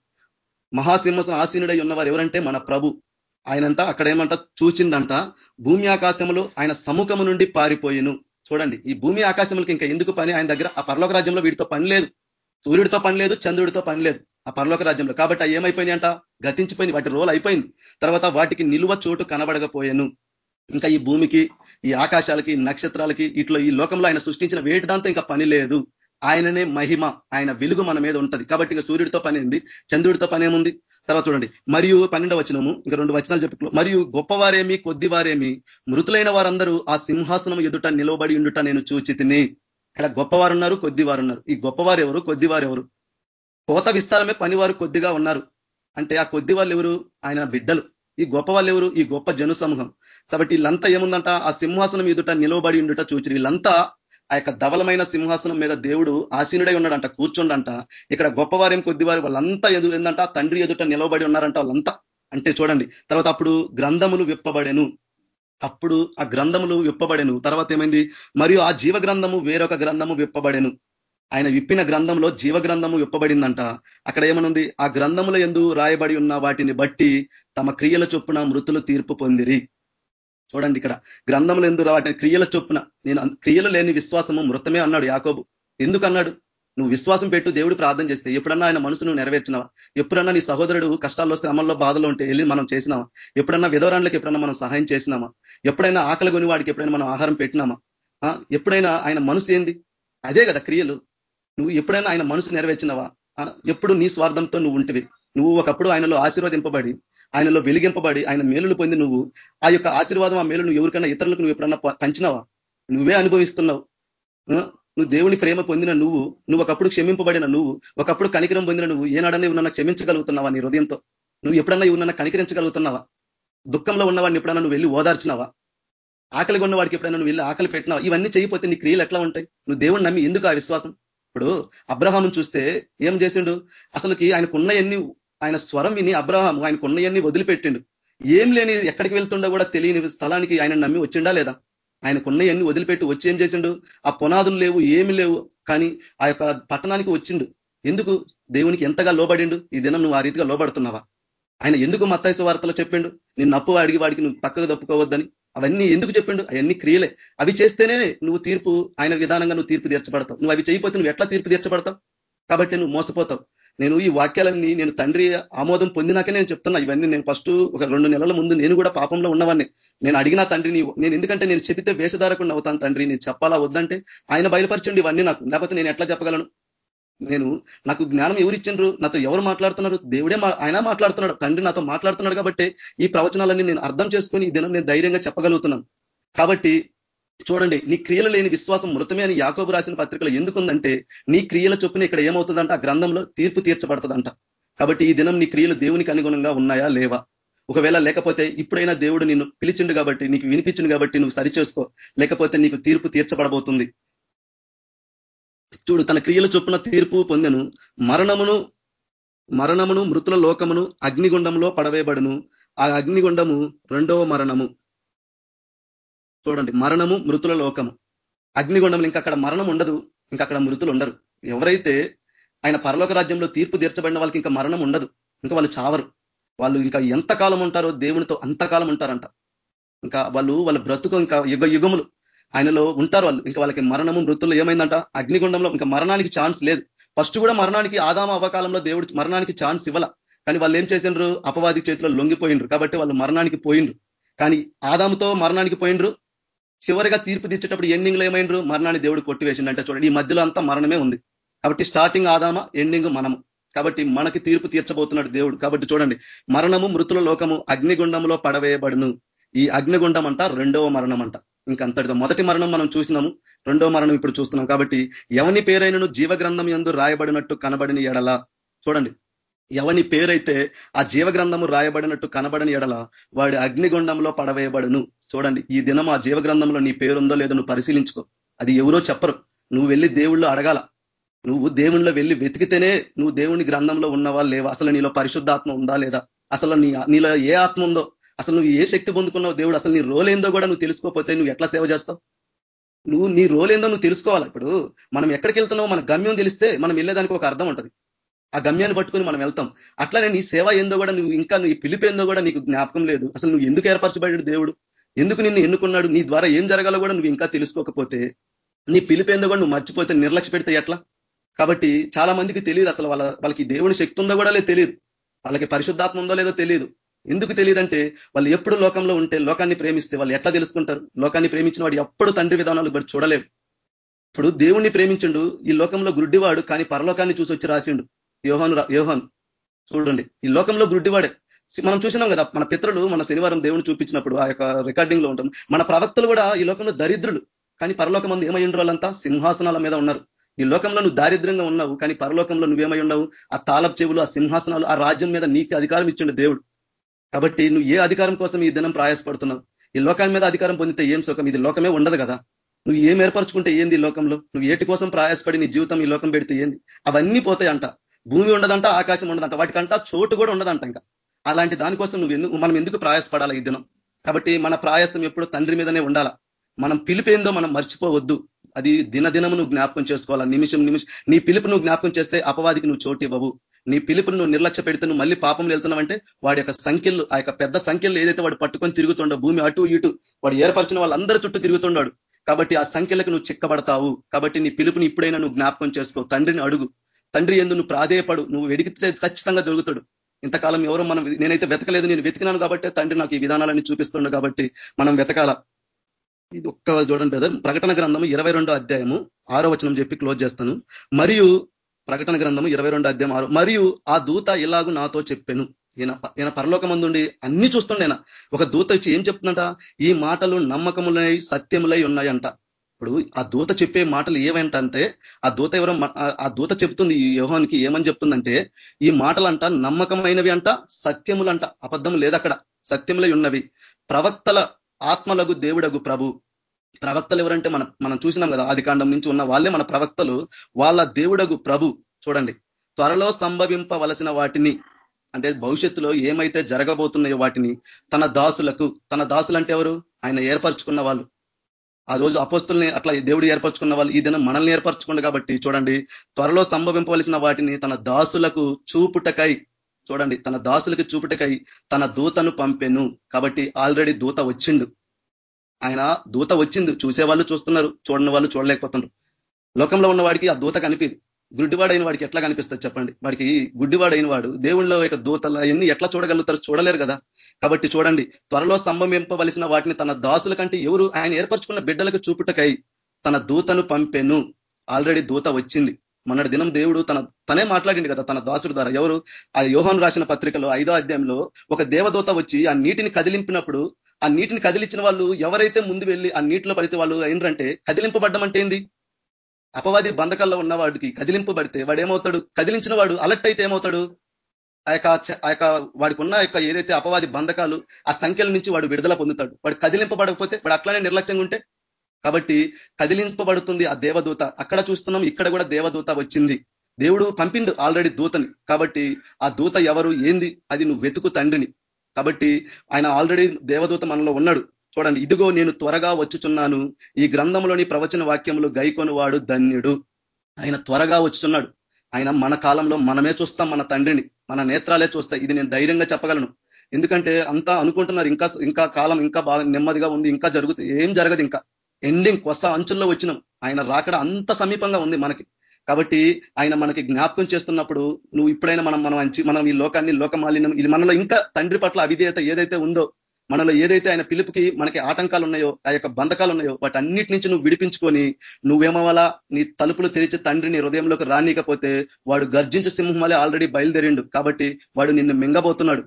మహాసింహాసన ఆసీనుడై ఉన్నవారు ఎవరంటే మన ప్రభు. ఆయనంట అక్కడ ఏమంట చూచిందంట భూమి ఆకాశములు ఆయన సముఖము నుండి పారిపోయిను. చూడండి ఈ భూమి ఆకాశములకి ఇంకా ఎందుకు పని? ఆయన దగ్గర ఆ పరలోక రాజ్యంలో వీటితో పని లేదు. సూర్యుడితో పని లేదు చంద్రుడితో పని లేదు. ఆ పరలోక రాజ్యంలో. కాబట్టి అవి ఏమైపోయినాయి అంట? గతించిపోయింది వాటి రోల్ అయిపోయింది. తర్వాత వాటికి నిలువ చోటు కనబడకపోయాను. ఇంకా ఈ భూమికి ఈ ఆకాశాలకి నక్షత్రాలకి ఇట్లా ఈ లోకంలో ఆయన సృష్టించిన వేటి దాంతో ఇంకా పని లేదు. ఆయననే మహిమ ఆయన వెలుగు మన మీద ఉంటది. కాబట్టి ఇంకా సూర్యుడితో పని ఉంది చంద్రుడితో పని ఏముంది? తర్వాత చూడండి. మరియు పన్నెండవ వచనము ఇంకా రెండు వచనాలు చెప్పు మరియు గొప్పవారేమి కొద్దివారేమి మృతులైన వారందరూ ఆ సింహాసనం ఎదుట నిలవబడి ఉండుట నేను చూచి తిని ఇక్కడ గొప్పవారు ఉన్నారు కొద్దివారు ఉన్నారు ఈ గొప్పవారు ఎవరు? కొద్దివారు ఎవరు? కోత విస్తారమే పనివారు కొద్దిగా ఉన్నారు. అంటే ఆ కొద్ది వాళ్ళు ఎవరు ఆయన బిడ్డలు. ఈ గొప్ప వాళ్ళు ఎవరు ఈ గొప్ప జను సమూహం. కాబట్టి వీళ్ళంతా ఏముందంట? ఆ సింహాసనం ఎదుట నిలవబడి ఉండుట చూచి వీళ్ళంతా ఆ యొక్క ధవలమైన సింహాసనం మీద దేవుడు ఆసీనుడై ఉన్నాడంట కూర్చోండంట. ఇక్కడ గొప్పవారేం కొద్దివారు వాళ్ళంతా ఎదు ఏందంట? తండ్రి ఎదుట నిలవబడి ఉన్నారంట వాళ్ళంతా. అంటే చూడండి తర్వాత అప్పుడు గ్రంథములు విప్పబడెను. అప్పుడు ఆ గ్రంథములు విప్పబడెను. తర్వాత ఏమైంది? మరియు ఆ జీవ గ్రంథము వేరొక గ్రంథము విప్పబడెను. ఆయన విప్పిన గ్రంథంలో జీవ గ్రంథము విప్పబడిందంట అక్కడ ఏమనుంది? ఆ గ్రంథముల ఎందు రాయబడి ఉన్న వాటిని బట్టి తమ క్రియల చొప్పున మృతులు తీర్పు పొందిరి. చూడండి ఇక్కడ. గ్రంథములు ఎందు వాటిని క్రియల చొప్పున. నేను క్రియలు లేని విశ్వాసము మృతమే అన్నాడు యాకోబు. ఎందుకు అన్నాడు నువ్వు విశ్వాసం పెట్టు దేవుడు ప్రార్థన చేస్తే ఎప్పుడన్నా ఆయన మనసును నెరవేర్చినావా? ఎప్పుడన్నా నీ సహోదరుడు కష్టాల్లో శ్రమంలో బాధలో ఉంటే వెళ్ళి మనం చేసినావా? ఎప్పుడన్నా విధవరాండ్లకు ఎప్పుడన్నా మనం సహాయం చేసినామా? ఎప్పుడైనా ఆకలి కొని వాడికి ఎప్పుడైనా మనం ఆహారం పెట్టినామా? ఎప్పుడైనా ఆయన మనసు ఏంది? అదే కదా క్రియలు. నువ్వు ఎప్పుడైనా ఆయన మనసు నెరవేర్చినవా? ఎప్పుడు నీ స్వార్థంతో నువ్వు ఉంటివి. నువ్వు ఒకప్పుడు ఆయనలో ఆశీర్వదింపబడి ఆయనలో వెలిగింపబడి ఆయన మేలులు పొంది నువ్వు ఆ యొక్క ఆశీర్వాదం ఆ మేలు నువ్వు ఎవరికైనా ఇతరులకు నువ్వు ఎప్పుడన్నా పంచినవా? నువ్వే అనుభవిస్తున్నావు. నువ్వు దేవుని ప్రేమ పొందిన నువ్వు నువ్వు ఒకప్పుడు క్షమింపబడిన నువ్వు ఒకప్పుడు కనికరం పొందిన నువ్వు ఏనాడన్నా ఇవ్వన్నా క్షమించగలుగుతున్నావా నీ హృదయంతో? నువ్వు ఎప్పుడన్నా ఇవ్వన్నా కనికరించగలుగుతున్నావా? దుఃఖంలో ఉన్నవాడిని ఎప్పుడన్నా నువ్వు వెళ్ళి ఓదార్చినావా? ఆకలి ఉన్న వాడికి ఎప్పుడైనా నువ్వు వెళ్ళి ఆకలి పెట్టినావు? ఇవన్నీ చేయకపోతే నీ క్రియలు ఎట్లా ఉంటాయి? నువ్వు దేవుని నమ్మి ఎందుకు ఆ విశ్వాసం? ఇప్పుడు అబ్రహాను చూస్తే ఏం చేసిండు? అసలుకి ఆయనకున్నయన్ని ఆయన స్వరం విని అబ్రహాం ఆయనకున్నయన్ని వదిలిపెట్టిండు. ఏం లేని ఎక్కడికి వెళ్తుండో కూడా తెలియని స్థలానికి ఆయన నమ్మి వచ్చిండా లేదా? ఆయనకున్నయన్ని వదిలిపెట్టి వచ్చి ఏం చేసిండు? ఆ పునాదులు లేవు ఏమి లేవు కానీ ఆ యొక్క పట్టణానికి వచ్చిండు. ఎందుకు? దేవునికి ఎంతగా లోబడిండు? ఈ దినం నువ్వు ఆ రీతిగా లోబడుతున్నావా? ఆయన ఎందుకు మత్తాయిస వార్తలో చెప్పిండు? నిన్ను అప్పు అడిగి వాడికి నువ్వు పక్కకు తప్పుకోవద్దని. అవన్నీ ఎందుకు చెప్పిండు? అవన్నీ క్రియలే. అవి చేస్తేనే నువ్వు తీర్పు ఆయన విధానంగా నువ్వు తీర్పు తీర్చబడతావు. నువ్వు అవి చేయకపోతే నువ్వు ఎట్లా తీర్పు తీర్చబడతావు? కాబట్టి నువ్వు మోసపోతావు. నేను ఈ వాక్యాలన్నీ నేను తండ్రి ఆమోదం పొందినాకే నేను చెప్తున్నా. ఇవన్నీ నేను ఫస్ట్ ఒక రెండు నెలల ముందు నేను కూడా పాపంలో ఉన్నవాన్ని నేను అడిగిన తండ్రిని నేను ఎందుకంటే నేను చెబితే వేషధారకుండా అవుతాను తండ్రి. నేను చెప్పాలా వద్దంటే ఆయన బయలుపరచండి ఇవన్నీ నాకు. లేకపోతే నేను ఎట్లా చెప్పగలను? నేను నాకు జ్ఞానం ఎవరు ఇచ్చిండ్రు నాతో ఎవరు మాట్లాడుతున్నారు? దేవుడే ఆయన మాట్లాడుతున్నాడు తండ్రి నాతో మాట్లాడుతున్నాడు కాబట్టి ఈ ప్రవచనాలన్నీ నేను అర్థం చేసుకొని ఈ దినం నేను ధైర్యంగా చెప్పగలుగుతున్నాను. కాబట్టి చూడండి నీ క్రియలు లేని విశ్వాసం మృతమే అని యాకోబు రాసిన పత్రికలు ఎందుకుందంటే నీ క్రియల చొప్పున ఇక్కడ ఏమవుతుందంట? ఆ గ్రంథంలో తీర్పు తీర్చబడుతుందంట. కాబట్టి ఈ దినం నీ క్రియలు దేవునికి అనుగుణంగా ఉన్నాయా? లేవా? ఒకవేళ లేకపోతే ఇప్పుడైనా దేవుడు నిన్ను పిలిచిండు కాబట్టి నీకు వినిపించింది కాబట్టి నువ్వు సరిచేసుకో. లేకపోతే నీకు తీర్పు తీర్చబడబోతుంది. చూడు తన క్రియల చొప్పున తీర్పు పొందెను. మరణమును మరణమును మృతుల లోకమును అగ్నిగుండంలో పడవేయబడును. ఆ అగ్నిగుండము రెండవ మరణము. చూడండి మరణము మృతుల లోకము. అగ్నిగుండంలో ఇంకా అక్కడ మరణం ఉండదు ఇంకా అక్కడ మృతులు ఉండరు. ఎవరైతే ఆయన పరలోక రాజ్యంలో తీర్పు తీర్చబడిన వాళ్ళకి ఇంకా మరణం ఉండదు ఇంకా వాళ్ళు చావరు. వాళ్ళు ఇంకా ఎంతకాలం ఉంటారో దేవునితో అంతకాలం ఉంటారంట. ఇంకా వాళ్ళు వాళ్ళ బ్రతుకు ఇంకా యుగ యుగములు. ఆయనలో ఉంటారు వాళ్ళు. ఇంకా వాళ్ళకి మరణము మృతులు ఏమైందంట? అగ్నిగుండంలో ఇంకా మరణానికి ఛాన్స్ లేదు. ఫస్ట్ కూడా మరణానికి ఆదామ అవకాలంలో దేవుడు మరణానికి ఛాన్స్ ఇవ్వాల. కానీ వాళ్ళు ఏం చేసిండ్రు? అపవాది చేతిలో లొంగిపోయిండ్రు. కాబట్టి వాళ్ళు మరణానికి పోయిండ్రు. కానీ ఆదాముతో మరణానికి పోయిండ్రు. చివరిగా తీర్పు తీర్చేటప్పుడు ఎండింగ్లో ఏమైండ్రు? మరణాన్ని దేవుడు కొట్టివేసిండంటే చూడండి. ఈ మధ్యలో అంతా మరణమే ఉంది. కాబట్టి స్టార్టింగ్ ఆదామ ఎండింగ్ మనము. కాబట్టి మనకి తీర్పు తీర్చబోతున్నాడు దేవుడు. కాబట్టి చూడండి. మరణము మృతుల లోకము అగ్నిగుండంలో పడవేయబడును. ఈ అగ్నిగుండం అంట రెండవ మరణం అంట ఇంకంతటితో మొదటి మరణం మనం చూసినాము రెండో మరణం ఇప్పుడు చూస్తున్నాం. కాబట్టి ఎవని పేరైనను జీవగ్రంథం ఎందు రాయబడినట్టు కనబడిన ఎడల చూడండి. ఎవని పేరైతే ఆ జీవగ్రంథము రాయబడినట్టు కనబడని ఎడల వాడి అగ్నిగుండంలో పడవేయబడును. చూడండి ఈ దినం ఆ జీవ గ్రంథంలో నీ పేరుందో లేదో నువ్వు పరిశీలించుకో. అది ఎవరో చెప్పరు. నువ్వు వెళ్ళి దేవుళ్ళు అడగాల. నువ్వు దేవుణ్ణిలో వెళ్ళి వెతికితేనే నువ్వు దేవుని గ్రంథంలో ఉన్నవా లేవా? అసలు నీలో పరిశుద్ధాత్మ ఉందా లేదా? అసలు నీ నీలో ఏ ఆత్మ ఉందో? అసలు నువ్వు ఏ శక్తి పొందుకున్నావు? దేవుడు అసలు నీ ఏందో కూడా నువ్వు తెలుసుకోకపోతే నువ్వు ఎట్లా సేవ చేస్తావు? నువ్వు నీ రోలేందో నువ్వు తెలుసుకోవాలి. ఇప్పుడు మనం ఎక్కడికి వెళ్తున్నావు మన గమ్యం తెలిస్తే మనం వెళ్ళేదానికి ఒక అర్థం ఉంటుంది. ఆ గమ్యాన్ని పట్టుకుని మనం వెళ్తాం. అట్లానే నీ సేవ ఏందో కూడా నువ్వు ఇంకా నువ్వు పిలిపేందో కూడా నీకు జ్ఞాపకం లేదు. అసలు నువ్వు ఎందుకు ఏర్పరచబడ్డాడు దేవుడు? ఎందుకు నిన్ను ఎన్నుకున్నాడు? నీ ద్వారా ఏం జరగాలో కూడా నువ్వు ఇంకా తెలుసుకోకపోతే నీ పిలిపేందో కూడా నువ్వు మర్చిపోతే నిర్లక్ష్య పెడితే ఎట్లా? కాబట్టి చాలా మందికి తెలియదు అసలు వాళ్ళ వాళ్ళకి దేవుని శక్తి ఉందో కూడా లేదు తెలియదు. వాళ్ళకి పరిశుద్ధాత్మ ఉందో లేదో తెలియదు. ఎందుకు తెలియదంటే వాళ్ళు ఎప్పుడు లోకంలో ఉంటే లోకాన్ని ప్రేమిస్తే వాళ్ళు ఎట్లా తెలుసుకుంటారు? లోకాన్ని ప్రేమించిన వాడు ఎప్పుడు తండ్రి విధానాలు కూడా చూడలేడు. ఇప్పుడు దేవుణ్ణి ప్రేమించిండు ఈ లోకంలో గుడ్డివాడు కానీ పరలోకాన్ని చూసి వచ్చి రాసిండు. యోహాను యోహాన్. చూడండి ఈ లోకంలో గుడ్డివాడే. మనం చూసినాం కదా మన పిత్రులు మన శనివారం దేవుని చూపించినప్పుడు ఆ యొక్క రికార్డింగ్లో ఉంటాం. మన ప్రవక్తలు కూడా ఈ లోకంలో దరిద్రులు కానీ పరలోకం మంది ఏమై వాళ్ళంతా? సింహాసనాల మీద ఉన్నారు. ఈ లోకంలో నువ్వు దారిద్రంగా ఉన్నావు కానీ పరలోకంలో నువ్వేమై ఉండవు ఆ తాళపు చెవులు ఆ సింహాసనాలు ఆ రాజ్యం మీద నీకు అధికారం ఇచ్చిండు దేవుడు. కాబట్టి నువ్వు ఏ అధికారం కోసం ఈ దినం ప్రయాసపడుతున్నావు? ఈ లోకాల మీద అధికారం పొందితే ఏం సుఖం? ఇది లోకమే ఉండదు కదా. నువ్వు ఏం ఏర్పరచుకుంటే ఏంది ఈ లోకంలో? నువ్వు ఏటి కోసం ప్రయాసపడి నీ జీవితం ఈ లోకం పెడితే ఏంది? అవన్నీ పోతాయంట. భూమి ఉండదంట ఆకాశం ఉండదంట. వాటికంట చోటు కూడా ఉండదంట ఇంకా. అలాంటి దానికోసం నువ్వు ఎందుకు మనం ఎందుకు ప్రయాసపడాలి ఈ దినం? కాబట్టి మన ప్రయాసం ఎప్పుడు తండ్రి మీదనే ఉండాలా? మనం పిలిపేందో మనం మర్చిపోవద్దు. అది దినదినము నువ్వు జ్ఞాపకం చేసుకోవాలా? నిమిషం నిమిషం నీ పిలుపు నువ్వు జ్ఞాపకం చేస్తే అపవాదికి నువ్వు చోటు ఇవ్వవు. నీ పిలుపును నువ్వు నిర్లక్ష్య పెడితే నువ్వు మళ్ళీ పాపం వెళ్తున్నావంటే వాడి యొక్క సంఖ్యలు ఆ యొక్క పెద్ద సంఖ్యలు ఏదైతే వాడు పట్టుకొని తిరుగుతుండో భూమి అటు ఇటు వాడు ఏర్పరిచిన వాళ్ళందరి చుట్టూ తిరుగుతున్నాడు కాబట్టి ఆ సంఖ్యలకు నువ్వు చిక్కబడతావు. కాబట్టి నీ పిలుపుని ఇప్పుడైనా నువ్వు జ్ఞాపకం చేసుకో. తండ్రిని అడుగు. తండ్రి ఎందు నువ్వు ప్రాధేయపడు. నువ్వు వెడిగితే ఖచ్చితంగా దొరుకుతాడు. ఇంతకాలం ఎవరో మనం నేనైతే వెతకలేదు నేను వెతికినాను కాబట్టి తండ్రి నాకు ఈ విధానాలన్నీ చూపిస్తుండ కాబట్టి మనం వెతకాల. ఇది ఒక్క చూడండి బ్రదర్. ప్రకటన గ్రంథము ఇరవై అధ్యాయము ఆరో వచనం చెప్పి క్లోజ్ చేస్తాను. మరియు ప్రకటన గ్రంథము ఇరవై అధ్యాయం ఆరు. మరియు ఆ దూత ఇలాగు నాతో చెప్పాను. ఈయన ఈయన పరలోకమందుండి అన్ని చూస్తుండేనా. ఒక దూత ఇచ్చి ఏం చెప్తుందంట? ఈ మాటలు నమ్మకములై సత్యములై ఉన్నాయంట. ఇప్పుడు ఆ దూత చెప్పే మాటలు ఏమంటే ఆ దూత ఎవరో ఆ దూత చెప్తుంది ఈ వ్యూహానికి ఏమని చెప్తుందంటే ఈ మాటలంట నమ్మకమైనవి అంట సత్యములంట అబద్ధం లేదక్కడ సత్యములై ఉన్నవి. ప్రవక్తల ఆత్మలకు దేవుడగు ప్రభు ప్రవక్తలు ఎవరంటే మన మనం చూసినాం కదా ఆది నుంచి ఉన్న వాళ్ళే మన ప్రవక్తలు. వాళ్ళ దేవుడగు ప్రభు. చూడండి. త్వరలో సంభవింపవలసిన వాటిని అంటే భవిష్యత్తులో ఏమైతే జరగబోతున్నాయో వాటిని తన దాసులకు తన దాసులు అంటే ఎవరు? ఆయన ఏర్పరచుకున్న వాళ్ళు. ఆ రోజు అపోస్తుల్ని అట్లా దేవుడు ఏర్పరచుకున్న వాళ్ళు ఈ దినం మనల్ని ఏర్పరచుకుండు కాబట్టి చూడండి. త్వరలో సంభవింపవలసిన వాటిని తన దాసులకు చూపుటకై చూడండి తన దాసులకు చూపుటకై తన దూతను పంపెను. కాబట్టి ఆల్రెడీ దూత వచ్చిండు. ఆయన దూత వచ్చింది చూసేవాళ్ళు చూస్తున్నారు చూడని వాళ్ళు చూడలేకపోతున్నారు. లోకంలో ఉన్న వాడికి ఆ దూత కనిపిది గుడ్డివాడైన వాడికి ఎట్లా కనిపిస్తుంది చెప్పండి? వాడికి గుడ్డివాడైన వాడు దేవుళ్ళ యొక్క దూతలు అవన్నీ ఎట్లా చూడగలుగుతారు? చూడలేరు కదా. కాబట్టి చూడండి త్వరలో స్తంభమింపవలసిన వాటిని తన దాసుల కంటే ఎవరు ఆయన ఏర్పరచుకున్న బిడ్డలకు చూపుటకై తన దూతను పంపెను. ఆల్రెడీ దూత వచ్చింది. మొన్నటి దినం దేవుడు తన తనే మాట్లాడింది కదా తన దాసుడు ద్వారా. ఎవరు? ఆ యోహన్ రాసిన పత్రికలో ఐదో అధ్యాయంలో ఒక దేవదూత వచ్చి ఆ నీటిని కదిలింపినప్పుడు ఆ నీటిని కదిలించిన వాళ్ళు ఎవరైతే ముందు వెళ్ళి ఆ నీటిలో పడితే వాళ్ళు ఏంటంటే కదిలింపబడ్డం అంటే ఏంది? అపవాది బంధకాల్లో ఉన్న వాడికి కదిలింపబడితే వాడు ఏమవుతాడు కదిలించిన వాడు అలర్ట్ అయితే ఏమవుతాడు? ఆ యొక్క ఆ యొక్క వాడికి ఉన్న యొక్క ఏదైతే అపవాది బంధకాలు ఆ సంఖ్యల నుంచి వాడు విడుదల పొందుతాడు. వాడు కదిలింపబడకపోతే వాడు అట్లానే నిర్లక్ష్యంగా ఉంటే? కాబట్టి కదిలింపబడుతుంది ఆ దేవదూత. అక్కడ చూస్తున్నాం ఇక్కడ కూడా దేవదూత వచ్చింది. దేవుడు పంపిండు ఆల్రెడీ దూతని. కాబట్టి ఆ దూత ఎవరు? ఏంది? అది నువ్వు వెతుకు తండ్రిని. కాబట్టి ఆయన ఆల్రెడీ దేవదూత మనలో ఉన్నాడు. చూడండి ఇదిగో నేను త్వరగా వచ్చుచున్నాను. ఈ గ్రంథంలోని ప్రవచన వాక్యములు గైకొని వాడు ధన్యుడు. ఆయన త్వరగా వచ్చుచున్నాడు. ఆయన మన కాలంలో మనమే చూస్తాం మన తండ్రిని. మన నేత్రాలే చూస్తాయి. ఇది నేను ధైర్యంగా చెప్పగలను. ఎందుకంటే అంతా అనుకుంటున్నారు. ఇంకా ఇంకా కాలం ఇంకా బాగా నెమ్మదిగా ఉంది. ఇంకా జరుగుతుంది ఏం జరగదు ఇంకా. ఎండింగ్ కొస అంచుల్లో వచ్చినాం. ఆయన రాకడ అంత సమీపంగా ఉంది మనకి. కాబట్టి ఆయన మనకి జ్ఞాపకం చేస్తున్నప్పుడు నువ్వు ఇప్పుడైనా మనం మనం మనం ఈ లోకాన్ని లోకమాలిన్యం ఇది మనలో ఇంకా తండ్రి పట్ల అవిధేయత ఏదైతే ఉందో మనలో ఏదైతే ఆయన పిలుపుకి మనకి ఆటంకాలు ఉన్నాయో ఆ యొక్క బంధకాలు ఉన్నాయో వాటి అన్నిటి నుంచి నువ్వు విడిపించుకొని నువ్వేమవలా నీ తలుపులు తెరిచి తండ్రి నీ హృదయంలోకి రానీకపోతే వాడు గర్జించ సింహమాలే ఆల్రెడీ బయలుదేరిండు. కాబట్టి వాడు నిన్ను మింగబోతున్నాడు.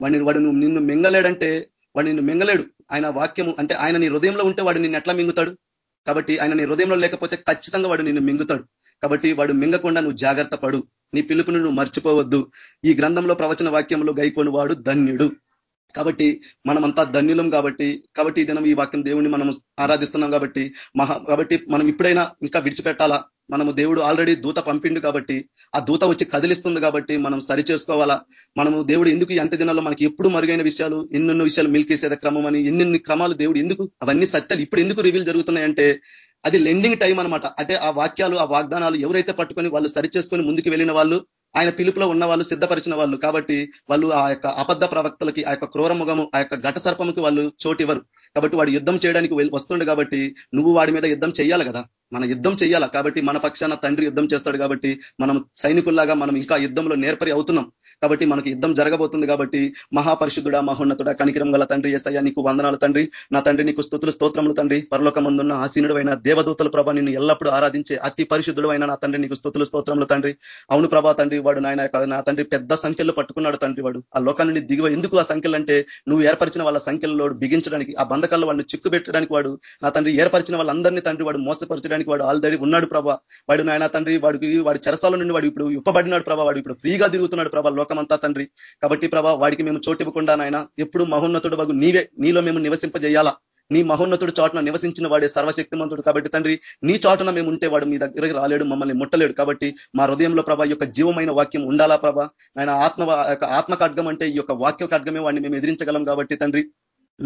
వాడిని వాడు నువ్వు నిన్ను మింగలేడంటే వాడు నిన్ను మింగలేడు. ఆయన వాక్యము అంటే ఆయన నీ హృదయంలో ఉంటే వాడు నిన్ను ఎట్లా మింగుతాడు? కాబట్టి ఆయన నీ హృదయంలో లేకపోతే ఖచ్చితంగా వాడు నిన్ను మింగుతాడు. కాబట్టి వాడు మింగకుండా నువ్వు జాగ్రత్త పడు. నీ పిలుపును నువ్వు మర్చిపోవద్దు. ఈ గ్రంథంలో ప్రవచన వాక్యంలో గైకొని వాడు ధన్యుడు. కాబట్టి మనమంతా ధన్యులం కాబట్టి కాబట్టి ఈ దినం ఈ వాక్యం దేవుణ్ణి మనం ఆరాధిస్తున్నాం కాబట్టి మహా కాబట్టి మనం ఇప్పుడైనా ఇంకా విడిచిపెట్టాలా? మనము దేవుడు ఆల్రెడీ దూత పంపిండు కాబట్టి ఆ దూత వచ్చి కదిలిస్తుంది కాబట్టి మనం సరి చేసుకోవాలా? మనము దేవుడు ఎందుకు ఎంత దినాల్లో మనకి ఎప్పుడు మరుగైన విషయాలు ఎన్నెన్నో విషయాలు మిల్కేసేద క్రమం అని ఎన్నెన్ని క్రమాలు దేవుడు ఎందుకు అవన్నీ సత్యాలు ఇప్పుడు ఎందుకు రివీల్ జరుగుతున్నాయంటే అది లెండింగ్ టైం అనమాట అంటే ఆ వాక్యాలు ఆ వాగ్దానాలు ఎవరైతే పట్టుకొని వాళ్ళు సరి చేసుకొని ముందుకు వెళ్ళిన వాళ్ళు ఆయన పిలుపులో ఉన్న వాళ్ళు సిద్ధపరిచిన వాళ్ళు కాబట్టి వాళ్ళు ఆ యొక్క అబద్ధ ప్రవక్తలకి ఆ యొక్క క్రూరముఖము ఆ యొక్క ఘట సర్పముకి వాళ్ళు చోటివ్వరు. కాబట్టి వాడు యుద్ధం చేయడానికి వస్తుండే కాబట్టి నువ్వు వాడి మీద యుద్ధం చేయాలి కదా. మన యుద్ధం చేయాలా కాబట్టి మన పక్షాన తండ్రి యుద్ధం చేస్తాడు కాబట్టి మనం సైనికుల్లాగా మనం ఇంకా యుద్ధంలో నేర్పరి అవుతున్నాం. కాబట్టి మనకి యుద్ధం జరగబోతుంది కాబట్టి మహాపరిశుద్ధుడ మహోన్నతుడ కనికిరం గల తండ్రి ఏసయ్యా నీకు వందనాలు తండ్రి. నా తండ్రి నీకు స్థుతులు స్తోత్రములు తండ్రి. పరలోకమందున్న ఆసీనుడైన దేవదూతల ప్రభా నిన్ను ఎల్లప్పుడూ ఆరాధించే అతి పరిశుద్ధుడైన నా తండ్రి నీకు స్థుతులు స్తోత్రములు తండ్రి. అవును ప్రభా తండ్రి వాడు నాయన నా తండ్రి పెద్ద సంఖ్యలో పట్టుకున్నాడు తండ్రి వాడు. ఆ లోకాన్ని దిగువ ఎందుకు ఆ సంఖ్యలు అంటే నువ్వు ఏర్పరిచిన వాళ్ళ సంఖ్యలో బిగించడానికి ఆ బంధకాల్లో వాడిని చిక్కు పెట్టడానికి వాడు నా తండ్రి ఏర్పరిచిన వాళ్ళందరినీ తండ్రి వాడు మోసపరచడానికి వాడు ఆల్రెడీ ఉన్నాడు ప్రభా. వాడు నాయన తండ్రి వాడికి వాడి చెరసాల నుండి వాడు ఇప్పుడు ఇప్పబడినాడు ప్రభా వాడు ఇప్పుడు ఫ్రీగా తిరుగుతున్నాడు ప్రభా లోకమంతా తండ్రి. కాబట్టి ప్రభా వాడికి మేము చోటివ్వకుండా నాయన ఎప్పుడు మహోన్నతుడు బాగు నీవే నీలో మేము నివసింపజేయాలా? నీ మహోన్నతుడు చాటున నివసించిన వాడే సర్వశక్తిమంతుడు కాబట్టి తండ్రి నీ చాటున మేము ఉంటే వాడు మీ దగ్గరికి రాలేడు మమ్మల్ని ముట్టలేడు కాబట్టి మా హృదయంలో ప్రభా యొక్క జీవమైన వాక్యం ఉండాలా ప్రభా? ఆయన ఆత్మ ఆత్మ ఖడ్గం అంటే ఈ యొక్క వాక్య ఖడ్గమే వాడిని మేము ఎదిరించగలం కాబట్టి తండ్రి.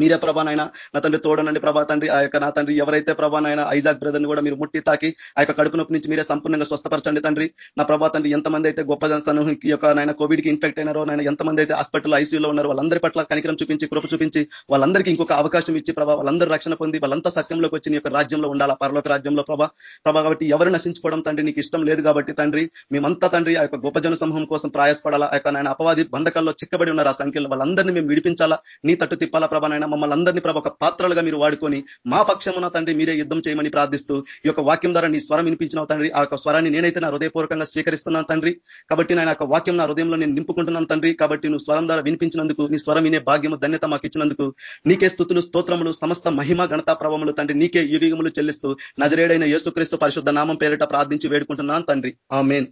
మీరే ప్రభానైనా నా తండ్రి తోడనండి ప్రభా తండ్రి. ఆ యొక్క నా తండ్రి ఎవరైతే ప్రభానైనా ఐజాక్ బ్రదర్ని కూడా మీరు ముట్టి తాకి ఆ యొక్క కడుపు నొప్పి నుంచి మీరే సంపూర్ణంగా స్వస్థపరచండి తండ్రి. నా ప్రభా తండ్రి ఎంతమంది అయితే గొప్ప జనసను ఈ యొక్క నాయన కోవిడ్కి ఇన్ఫెక్ట్ అయినారో నాయన ఎంతమంది అయితే హాస్పిటల్ ఐసీయూలో ఉన్నారో వాళ్ళందరి పట్ల కనికరం చూపించి కృప చూపించి వాళ్ళందరికీ ఇంకొక అవకాశం ఇచ్చి ప్రభా వాళ్ళందరూ రక్షణ పొంది వాళ్ళంతా సత్యంలోకి వచ్చి నీ యొక్క రాజ్యంలో ఉండాలా పరలోక రాజ్యంలో ప్రభా. ప్రభా కాబట్టి ఎవరు నశించుకోవడం తండ్రి నీకు ఇష్టం లేదు కాబట్టి తండ్రి మేమంతా తండ్రి ఆ యొక్క గొప్ప జన సమూహం కోసం ప్రయాసపడాలా ఆ యొక్క నాయన అపవాది బంధకాల్లో చిక్కబడి ఉన్నారు ఆ సంఖ్యలో వాళ్ళందరినీ మేము విడిపించాలా నీ తట్టు తిప్పాలా ప్రభా నాయన. మమ్మల్ని అందరినీ ప్రభా ఒక పాత్రలుగా మీరు వాడుకొని మా పక్షమున తండ్రి మీరే యుద్ధం చేయమని ప్రార్థిస్తూ ఈ యొక్క వాక్యం ద్వారా నీ స్వరం వినిపించిన తండ్రి. ఆ యొక్క స్వరాన్ని నేనైతే నా హృదయపూర్వకంగా స్వీకరిస్తున్నాను తండ్రి. కాబట్టి నేను యొక్క వాక్యం నా హృదయంలో నేను నింపుకుంటున్నాను తండ్రి. కాబట్టి నువ్వు స్వరం ద్వారా వినిపించినందుకు నీ స్వరం వినే భాగ్యము ధన్యత మాకు ఇచ్చినందుకు నీకే స్థుతులు స్తోత్రములు సమస్త మహిమ గణతా ప్రభములు తండ్రి. నీకే యుగములు చెల్లిస్తూ నజరేడైన యేసుక్రీస్తు పరిశుద్ధ నామం పేరిట ప్రార్థించి వేడుకుంటున్నాను తండ్రి. ఆమెన్.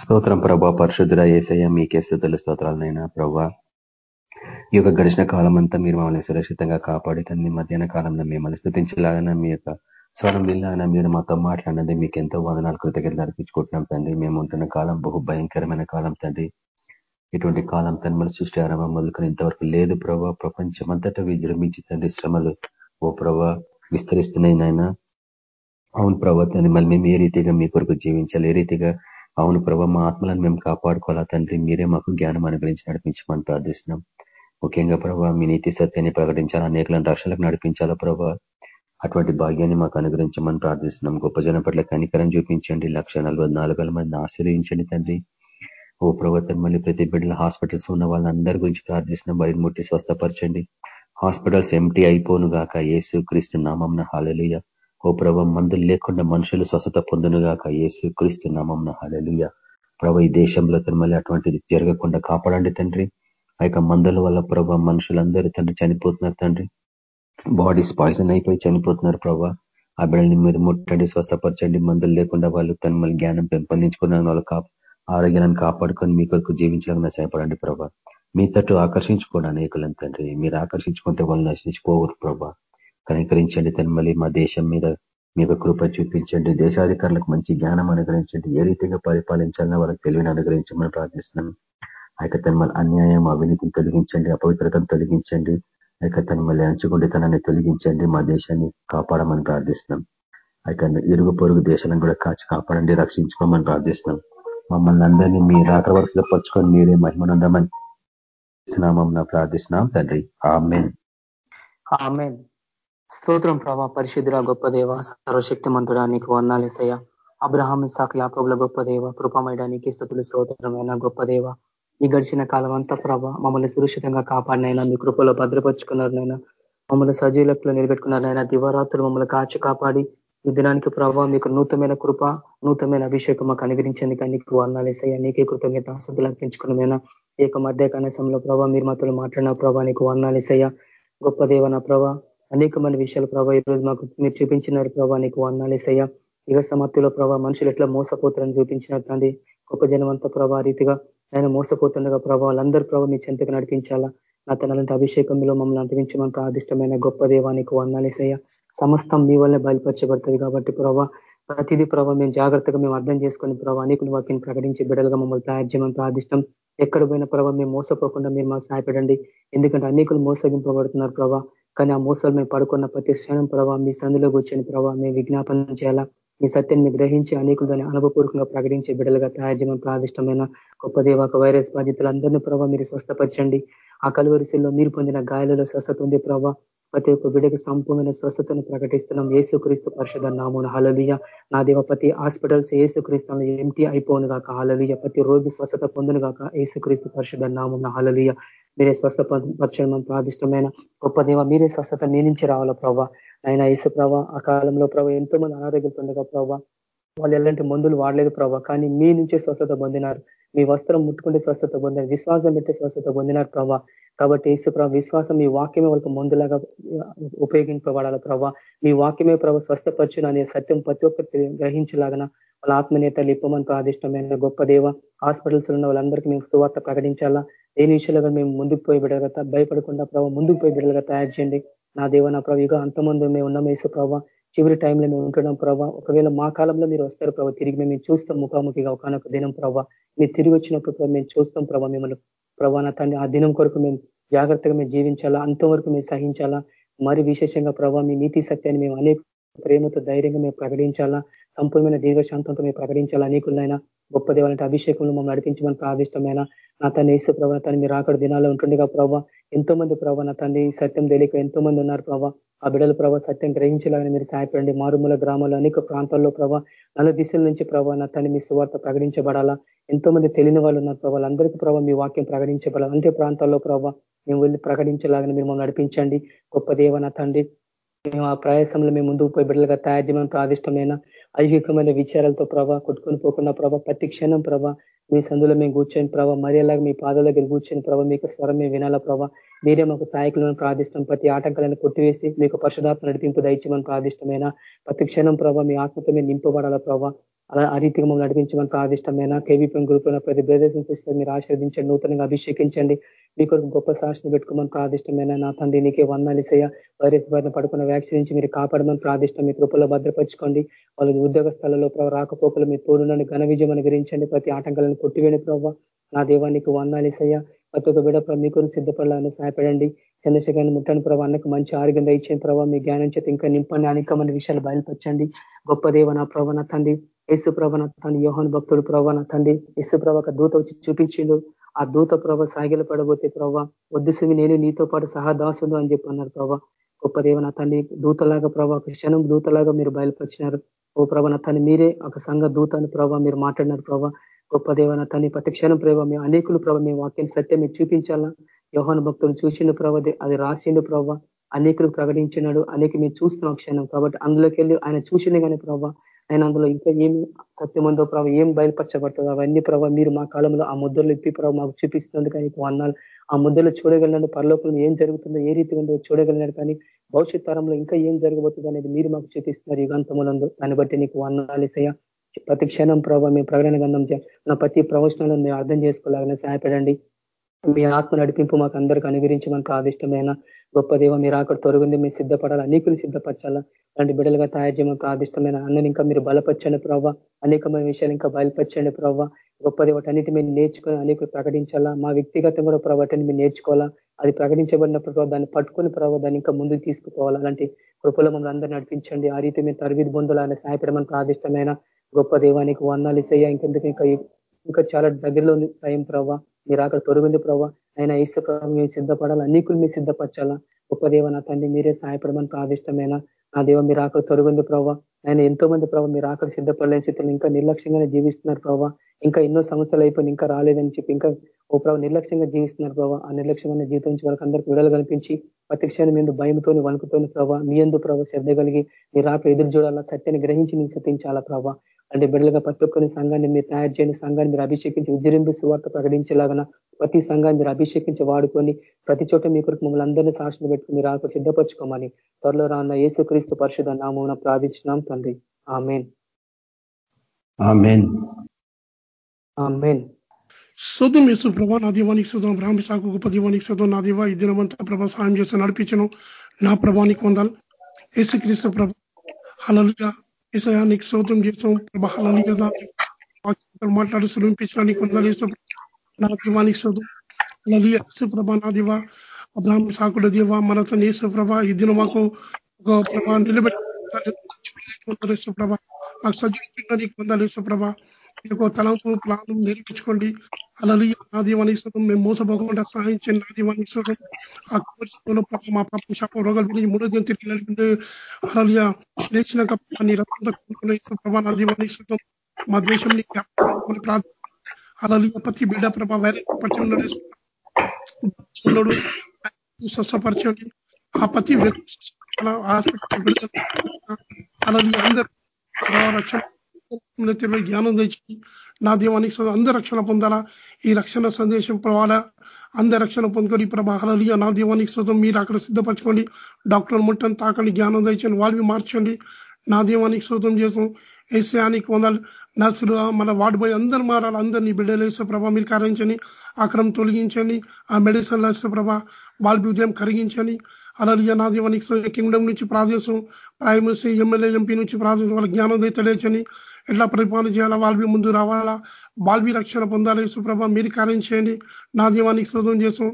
స్తోత్రం ప్రభా పరిశుద్ధుడ ఏసయ్య మీకే స్థుతులు స్తోత్రాలనైనా ప్రభా. ఈ యొక్క గడిచిన కాలం అంతా మీరు మమ్మల్ని సురక్షితంగా కాపాడి తన్ని మధ్యాహ్న కాలంలో మిమ్మల్ని స్థుతించలాగానే మీ యొక్క స్వరం విల్లాగానే మీరు మాతో మాట్లాడినది మీకు ఎంతో వందనాలు కృతజ్ఞతలు అర్పించుకుంటున్నాం తండ్రి. మేము ఉంటున్న కాలం బహు భయంకరమైన కాలం తండ్రి. ఇటువంటి కాలం తన్మల సృష్టి ఆరంభం మొదలుకొని ఇంతవరకు లేదు ప్రభా. ప్రపంచమంతటా విజృంభించి తండ్రి శ్రమలు ఓ ప్రభా విస్తరిస్తున్నాయి నాయన. అవును ప్రభా తండ్రి మళ్ళీ మేము ఏ రీతిగా మీ కొరకు జీవించాలి? ఏ రీతిగా? అవును ప్రభా మా ఆత్మలను మేము కాపాడుకోవాలా తండ్రి? మీరే మాకు జ్ఞానం అనుగ్రహించి నడిపించమని ప్రార్థిస్తున్నాం. ముఖ్యంగా ప్రభావ మీ నీతి సత్యాన్ని ప్రకటించాలా అనేకలను రక్షణకు నడిపించాలా ప్రభావ అటువంటి భాగ్యాన్ని మాకు అనుగ్రహించమని ప్రార్థిస్తున్నాం. గొప్ప జనం పట్ల కనికరం చూపించండి. లక్ష మందిని ఆశ్రయించండి తండ్రి. ఓ ప్రభుత్వం మళ్ళీ ప్రతి బిడ్డల హాస్పిటల్స్ ఉన్న వాళ్ళందరి గురించి ప్రార్థిస్తున్నాం. వారిని ముట్టి స్వస్థపరచండి. హాస్పిటల్స్ ఎంటీ అయిపోను గాక. ఏసు క్రీస్తు నామంన హాలలుయ ఓ ప్రభ మందులు లేకుండా మనుషులు స్వస్థత పొందును గాక. ఏసు క్రీస్తు నామంన హాలలుయ ప్రభ ఈ దేశంలో తిరుమల అటువంటిది జరగకుండా కాపాడండి తండ్రి. ఆ యొక్క మందుల వల్ల ప్రభా మనుషులందరూ తండ్రి చనిపోతున్నారు తండ్రి. బాడీస్ పాయిజన్ అయిపోయి చనిపోతున్నారు ప్రభా. ఆ బిడ్డల్ని మీరు ముట్టండి స్వస్థపరచండి. మందులు లేకుండా వాళ్ళు తను మళ్ళీ జ్ఞానం పెంపొందించుకున్నాను వాళ్ళు ఆరోగ్యాన్ని కాపాడుకొని మీ కొరకు జీవించాలని సహాయపడండి ప్రభా. మీ తట్టు ఆకర్షించుకోండి అనేకులను తండ్రి. మీరు ఆకర్షించుకుంటే వాళ్ళు నశించుకోవరు ప్రభా. కనికరించండి తను మళ్ళీ మా దేశం మీద మీకు కృప చూపించండి. దేశాధికారులకు మంచి జ్ఞానం అనుగ్రహించండి. ఏ రీతిగా పరిపాలించాలని వాళ్ళకి తెలివిని అనుగ్రహించమని ప్రార్థిస్తున్నాం. అయితే తన అన్యాయం అవినీతిని తొలగించండి అపవిత్రతను తొలగించండి. అయితే తన ఎంచుకుంటే అంచుకుండితనాన్ని తొలగించండి మా దేశాన్ని కాపాడమని ప్రార్థిస్తున్నాం. అయితే ఇరుగు పొరుగు దేశాలను కూడా కాచి కాపాడండి రక్షించుకోమని ప్రార్థిస్తున్నాం. మమ్మల్ని అందరినీ మీ రాక వరుసలో పరుచుకొని మీరే మహిమనందమని స్నామం ప్రార్థిస్తున్నాం తండ్రి. ఆమెన్. స్తోత్రం ప్రభా పరిశుద్ధుల గొప్ప దేవ సర్వశక్తిమంతుడా నీకు వర్ణాలేసయ్య అబ్రహాం సాక్ యాకబుల గొప్ప దేవ కృపమయడానికి స్థుతులు స్తోత్రమైన గొప్ప దేవ. ఈ గడిచిన కాలం అంతా ప్రభ మమ్మల్ని సురక్షితంగా కాపాడినైనా మీ కృపలో భద్రపరుచుకున్నారనైనా మమ్మల్ని సజీలకులో నిలబెట్టుకున్నారనైనా దివరాత్రులు మమ్మల్ని కాచి కాపాడి ఈ దినానికి ప్రభావ మీకు నూతనమైన కృప నూతనమైన అభిషేకం మాకు అనుగ్రహించేందుకు నీకు వర్ణాలేసయ్యా నీకే కృతజ్ఞత ఆసక్తులు అర్పించుకున్నమైనా ఏక మధ్య కనీసంలో ప్రభావ మీరు మాతో మాట్లాడిన ప్రభావ నీకు వర్ణాలేసయ్యా గొప్ప దేవన ప్రభా అనేకమైన విషయాలు ప్రభావ ఈరోజు మాకు మీరు చూపించినారు ప్రభా నీకు వర్ణాలేసయ్యా యుగ సమాప్తిలో ప్రభావ మనుషులు ఎట్లా మోసపోతారని చూపించినట్టు తండ్రి. గొప్ప జనమంతా ప్రభా రీతిగా ఆయన మోసపోతుండగా ప్రభావ వాళ్ళందరూ ప్రభావ మీ చెంతకు నడిపించాలా? నా తనలాంటి అభిషేకంలో మమ్మల్ని అంతరించమని ప్రాదిష్టమైన గొప్ప దేవానికి వర్ణాలేసయ్య సమస్తం మీ వల్లే బయలుపరచబడుతుంది కాబట్టి ప్రభావ ప్రతిదీ ప్రభావ మేము జాగ్రత్తగా మేము అర్థం చేసుకుని ప్రభావ అనేకుని వాక్యం ప్రకటించి బిడ్డలుగా మమ్మల్ని తయారు చేయమని ఎక్కడ పోయిన ప్రభావ మేము మోసపోకుండా మీరు మాకు సహాయపడండి. ఎందుకంటే అనేకులు మోసగింపబడుతున్నారు ప్రభావ కానీ ఆ మోసాలు మేము పడుకున్న ప్రతి క్షణం ప్రభావ మీ సందులో కూర్చొని ప్రభావ మేము విజ్ఞాపనం చేయాలా? మీ సత్యాన్ని గ్రహించి అనేకులు దాన్ని అనుభవపూర్వకంగా ప్రకటించే బిడ్డలుగా తయారు ప్రాదిష్టమైన గొప్ప దేవాక వైరస్ బాధితులందరినీ ప్రభావ మీరు స్వస్థపరచండి. ఆ కలువరిశల్లో మీరు పొందిన గాయాలలో స్వస్థత ఉంది ప్రభావ ప్రతి ఒక్క బిడ్డకి సంపూర్ణ స్వస్థతను ప్రకటిస్తున్నాం. ఏసుక్రీస్తు పరిషద నామూన హలలియ నా దేవ ప్రతి హాస్పిటల్స్ ఏసుక్రీస్తులను ఎంటీ అయిపోను గాక. హలలియ ప్రతి రోజు స్వస్థత పొందును గాక. ఏసుక్రీస్తు పరిషద నామూన హలలియ మీరే స్వస్థ పరచడం ప్రాదిష్టమైన గొప్ప దేవ మీరే స్వస్థత మీ నుంచి రావాలా ప్రభావ ఆయన యేసు ప్రభావ ఆ కాలంలో ప్రభావ ఎంతో మంది అనారోగ్యంతో ఉండగా ప్రభావ వాళ్ళు ఎలాంటి మందులు వాడలేదు ప్రభావ కానీ మీ నుంచే స్వస్థత పొందినారు. మీ వస్త్రం ముట్టుకుంటే స్వస్థత పొందినారు విశ్వాసం పెట్టే స్వస్థత పొందినారు ప్రభావ కాబట్టి యేసు ప్రభావ విశ్వాసం మీ వాక్యమే వాళ్ళకి మందులాగా ఉపయోగింపబడాలి ప్రభావ మీ వాక్యమే ప్రభావ స్వస్థపరచును అనే సత్యం ప్రతి ఒక్కరి గ్రహించలాగన వాళ్ళ ఆత్మనేతలు ఇప్పమని ప్రాదిష్టమైన గొప్ప దేవ హాస్పిటల్స్ ఉన్న వాళ్ళందరికీ మేము సువార్త ప్రకటించాలా? విషయంలో విషయాలుగా మేము ముందుకు పోయి బిడలుగా భయపడకుండా ప్రభావ ముందుకు పోయి బిడలుగా తయారు చేయండి. నా దేవ నా ప్రభు ఇక అంతమంది మేము ఉన్నాం వేసే ప్రభావ చివరి టైంలో మేము ఉంటున్నాం ప్రభావ ఒకవేళ మా కాలంలో మీరు వస్తారు ప్రభావ తిరిగి మేము చూస్తాం ముఖాముఖిగా ఒకనొక దినం ప్రభావ మీరు తిరిగి వచ్చినప్పుడు మేము చూస్తాం ప్రభావ మిమ్మల్ని. ప్రభా నా తండ్రి ఆ దినం కొరకు మేము జాగ్రత్తగా మేము జీవించాలా? అంతవరకు మేము సహించాలా? మరి విశేషంగా ప్రభావ మీ నీతి సత్యాన్ని మేము అనేక ప్రేమతో ధైర్యంగా మేము ప్రకటించాలా? సంపూర్ణమైన దీర్ఘశాంతంతో మేము ప్రకటించాలా? అనేకులైనా గొప్ప దేవాలంటే అభిషేకంలో మమ్మల్ని నడిపించమని ప్రాదిష్టమైన నా తన ఏసు ప్రభావ తను మీరు ఆకడ దినాల్లో ఉంటుండగా ప్రభావ ఎంతో మంది ప్రభావ నా తండ్రి సత్యం తెలియక ఎంతో మంది ఉన్నారు ప్రభావ ఆ బిడల ప్రభావ సత్యం గ్రహించాలని మీరు సాయపడండి మారుమూల గ్రామాల్లో అనేక ప్రాంతాల్లో ప్రభావ నల్ల దిశల నుంచి ప్రభావ నా తన మీ సువార్త ప్రకటించబడాలా? ఎంతో మంది తెలియని వాళ్ళు ఉన్నారు ప్రభావ అందరికీ ప్రభావ మీ వాక్యం ప్రకటించబడాలి? అంటే ప్రాంతాల్లో ప్రభావ మేము వెళ్ళి ప్రకటించలాగానే మీరు మమ్మల్ని నడిపించండి. గొప్ప దేవ నా తండ్రి మేము ఆ ప్రయాసంలో మేము ముందుకు పోయి బిడ్డలుగా తయారు చేయమని ప్రాదిష్టమైన ఐహికమైన విచారాలతో ప్రభా కొట్టుకొని పోకుండా ప్రభా ప్రతి క్షణం ప్రభా మీ సందులో మేము కూర్చొని ప్రభావ మరేలాగా మీ పాదాల దగ్గర కూర్చొని ప్రభావ మీకు స్వరం మేము వినాలా ప్రభావ మీరే మాకు సహాయకులను ప్రార్థిష్టం ప్రతి ఆటంకాలను కొట్టివేసి మీకు పరిశుధాత్మ నడిపింపు దయచేమని ప్రార్థిష్టమైన ప్రతి క్షణం ప్రభావ మీ ఆత్మతో మేము నింపబడాలా ప్రభావ అలా ఆ రీతిగా మమ్మల్ని నడిపించమని ప్రార్థిష్టమైన కేవీపీఎం గ్రూప్లో ప్రతి బ్రదర్స్ సిస్టర్ మీరు ఆశ్రదించండి నూతనంగా అభిషేకించండి. మీ కొరకు గొప్ప సాక్షిని పెట్టుకోమని ప్రార్థిష్టమైన నా తండ్రి నీకే వందాలిసయ్య వైరస్ బారిన పడుకున్న వ్యాక్సిన్ నుంచి మీరు కాపాడమని ప్రార్థిష్టం మీ కృపలో భద్రపరచుకోండి. వాళ్ళ ఉద్యోగ స్థలంలో రాకపోకలు మీ తోడునని ఘన విజయం అనుగ్రహించండి. ప్రతి ఆటంకాలను కొట్టివేని ప్రభావ నా దేవానికి వందాలిసయ్య ప్రతి ఒక్క బిడ మీ కొరకు సిద్ధపడాలని సహాయపడండి. చంద్రశేఖర్ ముట్టని ప్రభావ అన్నకు మంచి ఆరోగ్యం ఇచ్చిన ప్రభావ మీ జ్ఞానం చేత ఇంకా నింపండి. అనేకమైన విషయాలు బయలుపరచండి. గొప్ప దేవ నా ప్రభావ నా తండ్రి. యేసు ప్రభ నా తండ్రి. యోహన్ భక్తుడు ప్రభావ నా తండ్రి. యేసు ప్రభ దూత వచ్చి చూపించిండు. ఆ దూత ప్రభ సాగిలు పడబోతే ప్రభావ వద్దు సుమి నేను నీతో పాటు సహదాసుడు అని చెప్పి అన్నారు ప్రభా గొప్ప దేవ నా తండ్రి దూతలాగా ప్రభావ క్షణం దూతలాగా మీరు బయలుపరిచినారు. ఓ ప్రభ నా తండ్రి మీరే ఒక సంఘ దూతాన్ని ప్రభావ మీరు మాట్లాడినారు ప్రభావ గొప్ప దేవన తల్లి ప్రతిక్షణం ప్రభావ మేము అనేకులు ప్రభావ మేము వాక్యం సత్యం మీరు చూపించాలా? యోహాను భక్తులు చూసిండు ప్రభావ అది రాసిండు ప్రభావ అనేకులు ప్రకటించినాడు అనేక మీరు చూస్తున్నాం క్షణం కాబట్టి అందులోకి వెళ్ళి ఆయన చూసిన కానీ ప్రభావ ఆయన అందులో ఇంకా ఏమి సత్యం ఉందో ప్రభావ ఏం బయలుపరచబడుతుంది అవన్నీ ప్రభావ మీరు మా కాలంలో ఆ ముద్రలు ఇప్పి ప్రభావ మాకు చూపిస్తున్నందుకు కానీ అన్నాలు. ఆ ముద్రలు చూడగలిగినాడు పరలోకంలో ఏం జరుగుతుందో ఏ రీతి ఉందో చూడగలిగినాడు కానీ భవిష్యత్ తరంలో ఇంకా ఏం జరగబోతుంది అనేది మీరు మాకు చూపిస్తున్నారు యుగాంతములందు. దాన్ని బట్టి నీకు వందాలిసయ్య ప్రతి క్షణం ప్రభావ మీ ప్రకటన గంధం నా ప్రతి ప్రవచనాలను మీరు అర్థం చేసుకోవాలని సహాయపడండి. మీ ఆత్మ నడిపింపు మాకు అందరికీ అనుగ్రహించమని ప్రాదిష్టమైన గొప్ప దేవ మీరు అక్కడ తొలగింది మీరు సిద్ధపడాలా అనేకులు సిద్ధపరచాలా? అలాంటి బిడ్డలుగా తయారు చేయమని ప్రాదిష్టమైన అన్నని ఇంకా మీరు బలపరచండి ప్రభావ అనేకమైన విషయాలు ఇంకా బయలుపరచండి ప్రభావ గొప్ప దేవటన్నిటి మీరు నేర్చుకొని అనేకులు ప్రకటించాలా? మా వ్యక్తిగతం కూడా ప్రభావటని మీరు నేర్చుకోవాలా? అది ప్రకటించబడినప్పుడు దాన్ని పట్టుకుని ప్రభావ దాన్ని ఇంకా ముందుకు తీసుకుపోవాలా? అలాంటి కృపలో మమ్మల్ని అందరూ నడిపించండి. ఆ రీతి మీరు తరవిధి బంధువులు సహాయపడమని ప్రాదిష్టమైన గొప్ప దేవానికి వందాలు ఇస్తాయా? ఇంకెందుకు? ఇంకా ఇంకా చాలా దగ్గరలో ఉంది టైం ప్రభావ మీరు అక్కడ తొరుగుంది ప్రభావ ఆయన ఇస్తే ప్రభావ మేము సిద్ధపడాలా? అనేకులు మీరు సిద్ధపరచాలా? గొప్ప దేవ నా తండ్రి మీరే సహాయపడమని ప్రాదిష్టమైన? నా దేవ మీరు ఆకలి తొలగింది ప్రభావ ఆయన ఎంతో మంది ప్రభావ మీరు ఆకలి సిద్ధపడలేని స్థితిలో ఇంకా నిర్లక్ష్యంగానే జీవిస్తున్నారు ప్రభావ ఇంకా ఎన్నో సమస్యలు అయిపోయి ఇంకా రాలేదని చెప్పి ఇంకా ఓ ప్రభావ నిర్లక్ష్యంగా జీవిస్తున్నారు ప్రభావ ఆ నిర్లక్ష్యమైన జీవితం నుంచి వాళ్ళకి అందరికీ విడుదల కల్పించి ప్రతి మీద భయంతో వణుకుతోని ప్రభావ మీ ఎందు ప్రభావ శ్రద్ధ కలిగి మీరు ఆకలి ఎదురు చూడాలా? సత్యాన్ని గ్రహించి మీకు సత్యించాలా ప్రభావ అంటే బిడ్డలుగా ప్రతి ఒక్కరిని సంఘాన్ని మీరు తయారు చేయండి సంఘాన్ని మీరు అభిషేకించి ఉజ్జరింపి సువార్త ప్రకటించేలాగా ప్రతి సంఘాన్ని మీరు అభిషేకించి వాడుకొని ప్రతి చోట మీ కొరకు మమ్మల్ని అందరినీ సాక్షులు పెట్టుకుని మీరు ఆకు సిద్ధపరచుకోమని త్వరలో రాన్న యేసుక్రీస్తు పరిషత్ నామూన ప్రార్థించినాం తండ్రి. ఆమెన్. ఆమెన్. శోధం యేసు ప్రభా నా దీవానికి శోధం బ్రాహ్మి సాకు గొప్ప దీవానికి శోధం నా దీవా ఈ దినమంతా ప్రభా సాయం చేసి నడిపించను. నా ప్రభానికి వందాలి. యేసుక్రీస్తు ప్రభ హలలుగా నీకు శోధం చేస్తాం ప్రభా కదా. మాట్లాడు సులింపించడానికి వందాలి నా దీవానికి శోధం హలలుగా యేసు ప్రభా నా దివా అబ్రాహ్మ సాకుల దేవ మన తన యేసు ఈ దిన మాకు ఒక ప్రభా నిలబెట్టి ప్రభ మాకు సజ్జు వందాలి యేసు ప్రభ మీకు తలంపు ప్లాను నేర్పించుకోండి. అలలి నా దీవానికి మేము మోసపోకుండా సహాయించండి నా దీవానికి ఆ పరిస్థితుల్లో మా పాప శాప రోగాలు గురించి మూడో దిన తిరిగి అలలియ లేచిన ప్రభా నా దీవానికి మా ద్వేషం అలలియ ప్రతి బిడ్డ ప్రభా వైరస్ పరిచయం స్వస్థపరచండి. ఆ ప్రతి వ్యక్తి హాస్పిటల్ అలలి అందరూ రక్షణ జ్ఞానం తెచ్చి నా దీవానికి అందరు రక్షణ పొందాలా? ఈ రక్షణ సందేశం పోవాలా? అందరు రక్షణ పొందుకొని ప్రభాహాలియ నా దీవానికి శుతం మీరు అక్కడ సిద్ధపరచుకోండి. డాక్టర్ ముట్టని తాకండి జ్ఞానం తెచ్చండి వాళ్ళవి మార్చండి. నా దీవానికి శోతం చేసాం ఏసయానికి వందాలి. నర్సులు మన వార్డు బాయ్ అందరు మారాలి? అందరినీ బిడ్డలు వేసే ప్రభా మీరు కరించండి అక్రమం తొలగించండి. ఆ మెడిసిన్ వేసే ప్రభా వాళ్ళ ఉదయం కరిగించండి. అలాగే నా దీవానికి కింగ్డమ్ నుంచి ప్రార్థించం ప్రైమ్ ఎమ్మెల్యే ఎంపీ నుంచి ప్రాదేశం వాళ్ళ జ్ఞానం తెలియచని ఎట్లా పరిపాలన చేయాలా? వాళ్ళవి ముందు రావాలా? బాల్వి రక్షణ పొందాలి? సుప్రభ మీరు కార్యం చేయండి. నా దీవానికి శోధం చేసాం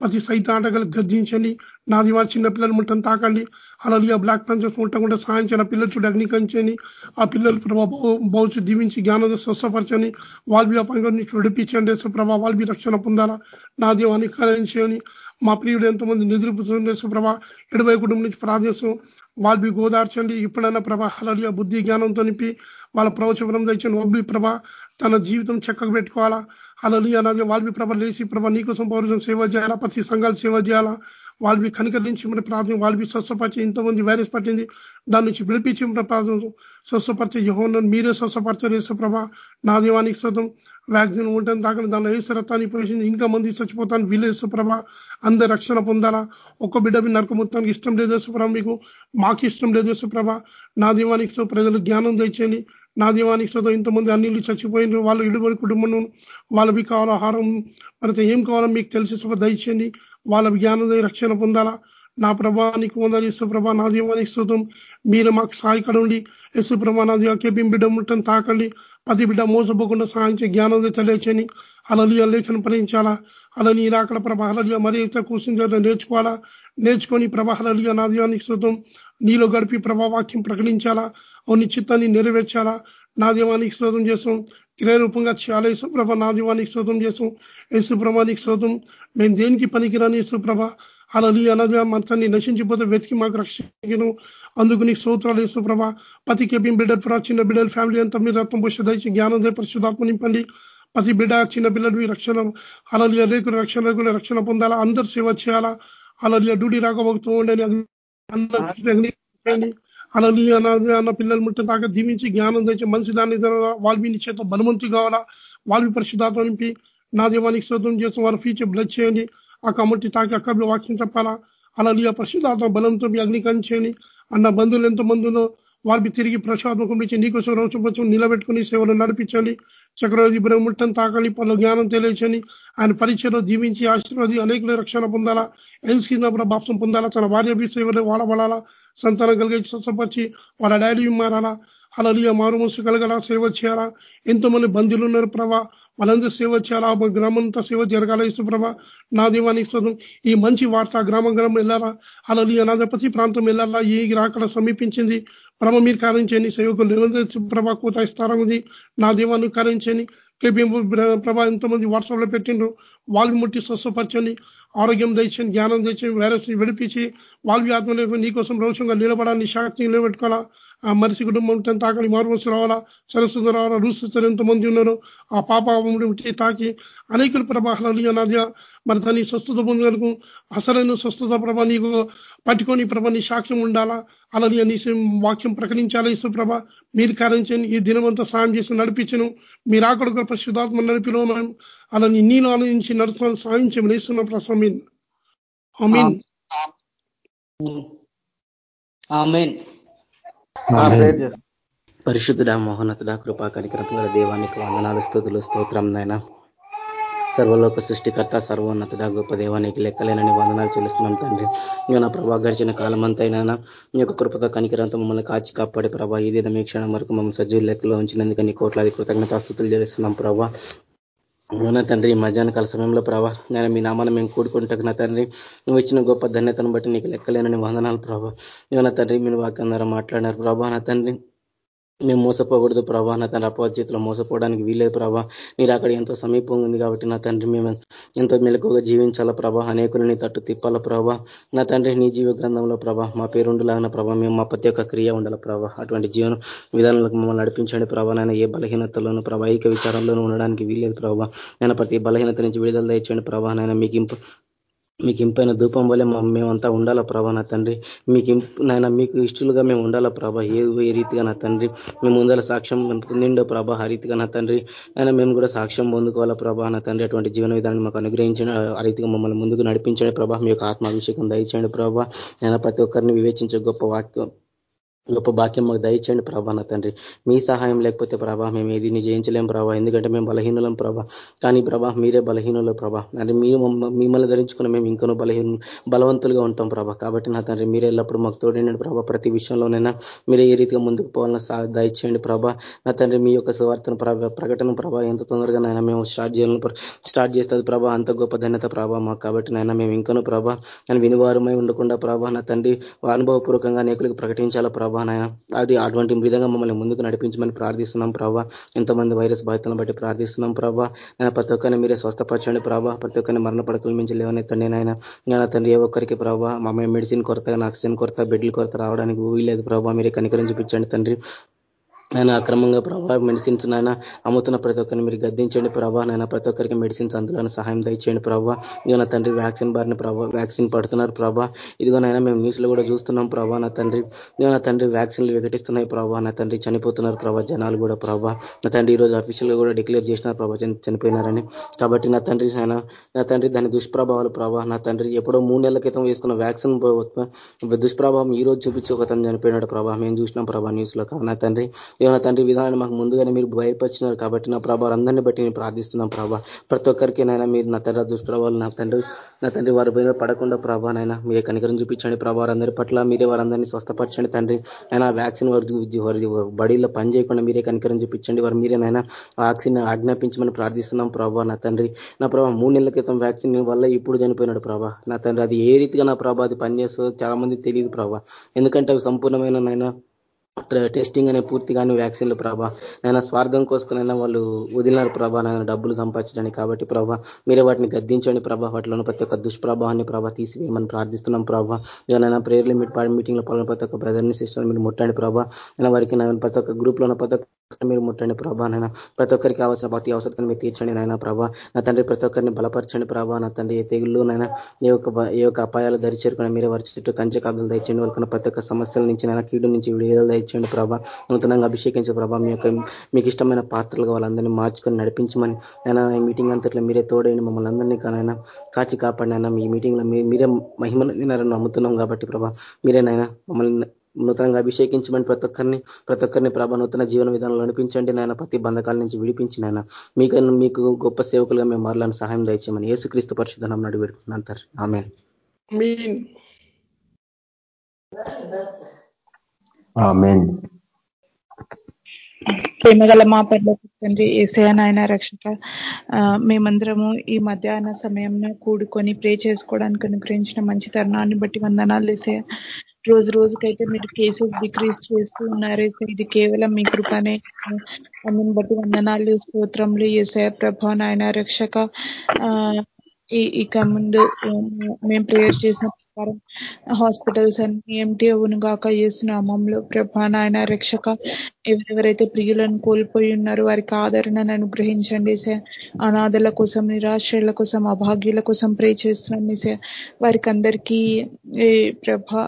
ప్రతి సైత ఆటగాలు గర్జించండి. నా దివా చిన్న పిల్లలు ముట్టని తాకండి. అలాగే బ్లాక్ పంచర్స్ ముట్టకుండా సాయం పిల్లలు చూడు అగ్నికరించండి ఆ పిల్లలు ప్రభా భవిష్యత్తు దీవించి జ్ఞానం స్వస్థపరచని వాళ్ళవి అపంగా నుంచి విడిపించండి ప్రభా వాళ్ళవి రక్షణ పొందాలా? నా దీవాన్ని కార్యం చేయని మా ప్రియుడు ఎంతమంది నిద్రపుతుంది ప్రభా ఎడవై కుటుంబం నుంచి ప్రార్థిస్తాం వాళ్ళవి గోదార్చండి ఇప్పుడైనా ప్రభా హలలియ బుద్ధి జ్ఞానంతో నింపి వాళ్ళ ప్రవచనం తెచ్చిన ఒబ్బి ప్రభ తన జీవితం చక్కగా పెట్టుకోవాలా. అలలి అన్నది వాల్వి ప్రభ లేచి ప్రభ నీకోసం పౌరుషం సేవ చేయాలా ప్రతి సంఘాలు సేవ చేయాలా. వాళ్ళవి కనికరించి మరి ప్రార్థన వాళ్ళవి స్వస్థపరిచి ఇంతమంది వైరస్ పట్టింది దాని నుంచి విడిపించి ప్రార్థన స్వస్థపరిచే యహోన్ మీరే స్వస్థపరచరు ప్రభ నా దీవానికి శతం వ్యాక్సిన్ ఉంటుంది దాకా దాని వేసే రక్తాన్ని పోషించి ఇంకా మంది చచ్చిపోతాను వీలేసు ప్రభ అందరు రక్షణ పొందాలా? ఒక్క బిడ్డ నరకముత్తానికి ఇష్టం లేదు ప్రభ మీకు మాకు ఇష్టం లేదు ప్రభ నా దీవానికి ప్రజలు జ్ఞానం తెచ్చండి నా దీవానికి సదా ఇంతమంది అన్నిళ్ళు చచ్చిపోయిన వాళ్ళు ఇడుబడి కుటుంబం వాళ్ళవి కావాలో ఆహారం మరి ఏం కావాలో మీకు తెలిసి దయచేయండి. వాళ్ళ జ్ఞానం రక్షణ పొందాలా? నా ప్రభానికి పొందాలి యశుప్రభ నా దీవానికి శుతం మీరు మాకు సహాయకడండి యశుప్రభ నా దీవా కేపీ బిడ్డ ముట్టని తాకండి. పది బిడ్డ మోసపోకుండా సహాయించే జ్ఞానం తెలియచని అలలియ లేఖను పరించాలా అలని నీ రాకడ ప్రభాహలియ మరి కూర్చుని నేర్చుకోవాలా? నేర్చుకొని ప్రభాహలియ నా దీవానికి శుతం నీలో గడిపి ప్రభావాక్యం ప్రకటించాలా? అవుని చిత్తాన్ని నెరవేర్చాలా? నా దీవానికి శ్రోతం చేసాం క్రియారూపంగా చాలా యేసుప్రభ నా దీవానికి శ్రోతం చేసాం యేసుప్రభానికి శ్రోతం మేము దేనికి పనికిరాని యేసుప్రభ అలా అనగా మనసాన్ని నశించిపోతే వెతికి మాకు రక్షణ అందుకు నీకు స్తోత్రాలు యేసుప్రభ పతి కెబిన్ బిడ్డలు ప్రా చిన్న బిడ్డల ఫ్యామిలీ అంతా మీరు రత్నం పోష దయచి జ్ఞానం పరిశుధాత్మ నింపండి. ప్రతి బిడ్డ చిన్న బిడ్డలు రక్షణ అలలియ లేకుని రక్షణ రక్షణ పొందాలా? అందరు సేవ చేయాలా? అలలియ డ్యూటీ రాకపోతూ ఉండని అలలి అన్న పిల్లలు ముట్ట దాకా దీవించి జ్ఞానం తెచ్చి మంచి దాన్ని వాల్మీని చేత బలవంతు కావాలా? వాల్మి పరిశుధాత్మ నింపి నా దేవానికి శ్రోతం చేసి వారు ఫ్యూచర్ బ్లడ్ చేయండి ఆ కమిటీ తాకి అక్కడ వాక్యం చెప్పాలా? అలలి ఆ పరిశుధాత్మ బలంతో మీ అగ్నికరించేయండి అన్న బంధువులు ఎంత మందులో వారికి తిరిగి ప్రసాదముఖం ఇచ్చి నీకోసం రోజు నిలబెట్టుకుని సేవలు నడిపించండి. చక్రవర్తి బ్రహ్మట్టం తాకని పలు జ్ఞానం తెలియచని ఆయన పరీక్షలో జీవించి ఆశీర్వాది అనేక రక్షణ పొందాలా? ఎన్స్కిన్నప్పుడు బాప్సం పొందాలా? తన భార్య సేవలు వాడబడాలా? సంతానం కలిగి స్వచ్ఛపరిచి వాళ్ళ డాడీ మారాలా? అలలియ మారుమూసు కలగల? సేవ చేయాలా? ఎంతో మంది బంధువులు ఉన్నారు ప్రభా. వాళ్ళందరూ సేవ చేయాలా? గ్రామంతా సేవ జరగాల ప్రభ? నా దీవానికి స్వతం ఈ మంచి వార్త గ్రామం గ్రామం వెళ్ళాలా? అలలియ నా ప్రతి ప్రాంతం వెళ్ళాలా? ఈ రాకడ సమీపించింది? ప్రభ మీరు కారించండి సేవకులు ప్రభా కూత ఇస్తారా ఉంది. నా దీవాన్ని కారించండి ప్రభా ఎంతమంది వాట్సాప్లో పెట్టిండ్రు. వాళ్ళు ముట్టి స్వస్థపరచని ఆరోగ్యం తెచ్చని జ్ఞానం తెచ్చండి వైరస్ విడిపించి వాళ్ళవి ఆత్మ నీకోసం రోషంగా నిలబడాలని శాక్తి నిలబెట్టుకోవాలా? ఆ మనిషి కుటుంబం తాకని మార్వలసి రావాలా? సరస్వతి రావాలా? రూసిస్తారు ఎంతమంది ఉన్నారు ఆ పాప తాకి అనేకుల ప్రభాహాలు నాది మరి దాన్ని స్వస్థత పొందగలకు అసలైన స్వస్థత ప్రభ నీకు పట్టుకొని ప్రభ నీ సాక్ష్యం ఉండాలా? అలాని అని వాక్యం ప్రకటించాలా ఇసు ప్రభ? మీరు కారించండి ఈ దినమంతా సాయం చేసి నడిపించను. మీరు అక్కడ పరిశుధాత్మ నడిపిలో అలా నీళ్ళు ఆలోచించి నడుస్తాను సాయం చేయమని ఇస్తున్న ప్రసమీన్ పరిశుద్ధుడ మోహనతుడ కృపా కనికరపుల దేవానికి వందనాలు స్థుతులు స్తోత్రం నైనా సర్వలోక సృష్టికర్త సర్వోన్నతుడ గొప్ప దేవానికి లెక్కలేనని వందనాలు చెల్లిస్తున్నాం తండ్రి. ఇంకా నా ప్రభా గడిచిన కాలం అంతైనా మీ యొక్క కృపతో కనికరంతో మమ్మల్ని కాచి కాపాడే ప్రభా. ఇదే మీ క్షణం వరకు మమ్మల్ని సజ్జీవుల లెక్కలో ఉంచినందుకు నీ కోట్లాది కృతజ్ఞతాస్థుతులు చెల్లిస్తున్నాం ప్రభా. అవునా తండ్రి మధ్యాహ్న కాల సమయంలో ప్రభా నేను మీ నామాన్ని మేము కూడుకుంటాకు నా తండ్రి నువ్వు ఇచ్చిన గొప్ప ధన్యతను బట్టి నీకు లెక్కలేనని వందనాలు ప్రభా. నా తండ్రి మీరు వాక్యం ద్వారా మాట్లాడినారు. ప్రభా నా తండ్రి మేము మోసపోకూడదు ప్రభా. నా తండ్రి అపవాద మోసపోవడానికి వీలేదు ప్రభా. మీరు అక్కడ ఎంతో సమీపంగా ఉంది కాబట్టి నా తండ్రి మేము ఎంతో మెలకుగా జీవించాలా ప్రభా. అనేకులని తట్టు తిప్పాల ప్రభా. నా తండ్రి నీ జీవ గ్రంథంలో ప్రభా మా పేరుండులాగిన ప్రభా మేము మా ప్రతి ఒక్క క్రియ ఉండాల ప్రభా. అటువంటి జీవన విధానాలకు మమ్మల్ని నడిపించండి ప్రభా. నేను ఏ బలహీనతలోను ప్రభావిక విచారంలోనూ ఉండడానికి వీలేదు ప్రభా. నేను ప్రతి బలహీనత నుంచి విడుదల తెచ్చండి ప్రభా. నేను మీకు మీకు ఇంపైన ధూపం వల్ల మేమంతా ఉండాలా ప్రభా నా తండ్రి? మీకు నాయన మీకు ఇష్టలుగా మేము ఉండాలా ప్రభా? ఏ ఏ రీతిగా నా తండ్రి? మేము ముందల సాక్ష్యం నిండో ప్రభా ఆ రీతిగా నా తండ్రి? ఆయన మేము కూడా సాక్ష్యం పొందుకోవాలా ప్రభా నా తండ్రి? అటువంటి జీవన విధానాన్ని మాకు అనుగ్రహించండి ఆ రీతిగా మమ్మల్ని ముందుకు నడిపించండి ప్రభా. మీ యొక్క ఆత్మాభిషేకం దయచేయండి ప్రభా. ఆయన ప్రతి ఒక్కరిని వివేచించే గొప్ప వాక్యం గొప్ప భాగ్యం మాకు దయచేయండి ప్రభా నా తండ్రి. మీ సహాయం లేకపోతే ప్రభా మేము ఏది జయించలేం ప్రభా. ఎందుకంటే మేము బలహీనులం ప్రభా. కానీ ప్రభా మీరే బలహీనులు ప్రభా. అంటే మీరు మిమ్మల్ని ధరించుకుని మేము ఇంకనూ బలహీన బలవంతులుగా ఉంటాం ప్రభా. కాబట్టి నా తండ్రి మీరే ఎల్లప్పుడు మాకు తోడండి ప్రభా. ప్రతి విషయంలోనైనా మీరే ఏ రీతిగా ముందుకు పోవాలని దయచేయండి ప్రభా. నా తండ్రి మీ యొక్క సువార్తను ప్రకటన ప్రభా ఎంత తొందరగా నైనా మేము స్టార్ట్ చేయాలని స్టార్ట్ చేస్తుంది ప్రభా. అంత గొప్ప ధన్యత ప్రభా మాకు కాబట్టి నైనా మేము ఇంకనూ ప్రభా. నేను వినివారమై ఉండకుండా ప్రభా నా తండ్రి అనుభవపూర్వకంగా అనేకులకు ప్రకటించాలా ప్రభా. ప్రభా నాయన. అది అటువంటి విధంగా మమ్మల్ని ముందుకు నడిపించమని ప్రార్థిస్తున్నాం ప్రభా. ఎంతమంది వైరస్ బాధితులను బట్టి ప్రార్థిస్తున్నాం ప్రభా. ప్రతి ఒక్కరిని మీరే స్వస్థపరచండి ప్రభా. ప్రతి ఒక్కరిని మరణ పడకల మించి లేవనెత్తండి నాయన. నేను తండ్రి ఏ ఒక్కరికి ప్రభా మా మెడిసిన్ కొరత ఆక్సిజన్ కొరత బెడ్ల కొరత రావడానికి లేదు ప్రభా. మీరే కనికరం తండ్రి. ఆయన అక్రమంగా ప్రభావ మెడిసిన్స్ నాయన అమ్ముతున్న ప్రతి ఒక్కరిని మీరు గద్దించండి ప్రభావ నైనా ప్రతి ఒక్కరికి మెడిసిన్స్ అందులో సహాయం దయచేయండి ప్రభావ ఇదిగో నా తండ్రి వ్యాక్సిన్ బారిన ప్రభావ వ్యాక్సిన్ పడుతున్నారు ప్రభా. ఇదిగో నాయన మేము న్యూస్లో కూడా చూస్తున్నాం ప్రభా. నా తండ్రి ఇదిగో నా తండ్రి వ్యాక్సిన్లు వికటిస్తున్నాయి ప్రభా. నా తండ్రి చనిపోతున్నారు ప్రభా జనాలు కూడా ప్రభా. నా తండ్రి ఈ రోజు కూడా డిక్లేర్ చేసినారు ప్రభా చనిపోయినారని. కాబట్టి నా తండ్రి ఆయన నా తండ్రి దాని దుష్ప్రభావాలు ప్రభా. నా తండ్రి ఎప్పుడో మూడు నెలల క్రితం వేసుకున్న వ్యాక్సిన్ దుష్ప్రభావం ఈ రోజు చూపించి ఒక తను చనిపోయినాడు ప్రభా. మేము చూసినాం ప్రభా న్యూస్లో. నా తండ్రి ఏమైనా తండ్రి విధానాన్ని మాకు ముందుగానే మీరు బయలుపరిచినారు కాబట్టి నా ప్రభా అందరినీ బట్టి నేను ప్రార్థిస్తున్నాం ప్రభా. ప్రతి ఒక్కరికి నైనా మీరు నా తండ్రి దుష్ప్రభావాలు నా తండ్రి నా తండ్రి వారి పైన పడకుండా ప్రభా నైనా మీరే కనికరం చూపించండి ప్రభా. అందరి పట్ల మీరే వారందరినీ స్వస్థపరచండి తండ్రి. అయినా వ్యాక్సిన్ వారి బడీలో పని చేయకుండా మీరే కనికరం చూపించండి. వారు మీరేనైనా వ్యాక్సిన్ ఆజ్ఞాపించమని ప్రార్థిస్తున్నాం ప్రభా నా తండ్రి. నా ప్రభా మూడు నెలల క్రితం వ్యాక్సిన్ వల్ల ఇప్పుడు చనిపోయినాడు ప్రభా. నా తండ్రి అది ఏ రీతిగా నా ప్రభా అది పనిచేస్తుందో చాలా మంది తెలియదు ప్రభా. ఎందుకంటే అవి సంపూర్ణమైన నైనా టెస్టింగ్ అనే పూర్తిగానే వ్యాక్సిన్లు ప్రభా. నేను స్వార్థం కోసుకునైనా వాళ్ళు వదిలినారు ప్రభా. నాయన డబ్బులు సంపాదించడానికి కాబట్టి ప్రభా మీరే వాటిని గద్దించండి ప్రభా. వాటిలో ప్రతి ఒక్క దుష్ప్రభావాన్ని ప్రభా తీసివేయమని ప్రార్థిస్తున్నాం ప్రభా. ఏమైనా ప్రేయర్ లిమిట్ మీటింగ్లో పాల్గొన్న ప్రతి ఒక్క బ్రదర్ని సిస్టర్ మీరు ముట్టండి ప్రభా. వారికి ప్రతి ఒక్క గ్రూప్లో ప్రతి ఒక్క మీరు ముట్టండి ప్రభా నాయన. ప్రతి ఒక్కరికి కావాల్సిన ప్రతి అవసరం మీరు తీర్చండి నాయన ప్రభా. నా తండ్రి ప్రతి ఒక్కరిని బలపరచండి ప్రభా. నా తండ్రి ఏ తెగుళ్ళు నాయన ఏ యొక్క ఏ యొక్క అపాయాలు దరిచేరుకుని మీరే వారి చుట్టూ కంచె కాపులు దయచండి వాళ్ళకున్న ప్రతి ఒక్క సమస్యల నుంచి నాయన కీడు నుంచి విడుదల దయచండి ప్రభా. నూతనంగా అభిషేకించే ప్రభా. మీ యొక్క మీకు ఇష్టమైన పాత్రలుగా వాళ్ళందరినీ మార్చుకొని నడిపించమని నేను ఈ మీటింగ్ అంతట్లో మీరే తోడండి మమ్మల్ని అందరినీ కానైనా కాచి కాపాడినైనా మీ మీటింగ్లో మీరే మహిమను నమ్ముతున్నాం కాబట్టి ప్రభా. మీరేనైనా మమ్మల్ని నూతనంగా అభిషేకించమని ప్రతి ఒక్కరిని ప్రతి ఒక్కరిని ప్రభా నూతన జీవన విధానంలో నడిపించండి నాయన. ప్రతి బంధకాల నుంచి విడిపించి నాయన. మీకు మీకు గొప్ప సేవకులుగా మేము మారలని సహాయం దయచేయమని యేసుక్రీస్తు పరిశుద్ధనం నడి పెడుతున్నాను ఆమె ప్రేమగల మా పర్లకు తండ్రి ఏసయ నాయన రక్షక మేమందరము ఈ మధ్యాహ్న సమయంలో కూడుకొని ప్రే చేసుకోవడానికి అనుగ్రహించిన మంచి తరుణాన్ని బట్టి వందనాలు వేసే రోజు రోజుకైతే మీరు కేసెస్ డిక్రీజ్ చేస్తూ ఉన్నారు. ఇది కేవలం మీ కృపనే. అందుని బట్టి వందనాలు. స్తోత్రములు. ఏసయ ప్రభ నాయన రక్షక. ఇక ముందు మేము ప్రేయర్ చేసిన ప్రకారం హాస్పిటల్స్ అన్ని ఎంటీ అవునుగాక చేసిన అమ్మంలో ప్రభా నాయన రక్షక. ఎవరెవరైతే ప్రియులను కోల్పోయి ఉన్నారో వారికి ఆదరణను అనుగ్రహించండి సార్ అనాథల కోసం నిరాశ్రయుల కోసం అభాగ్యుల కోసం ప్రే చేస్తున్నాం సార్ వారికి అందరికీ ప్రభా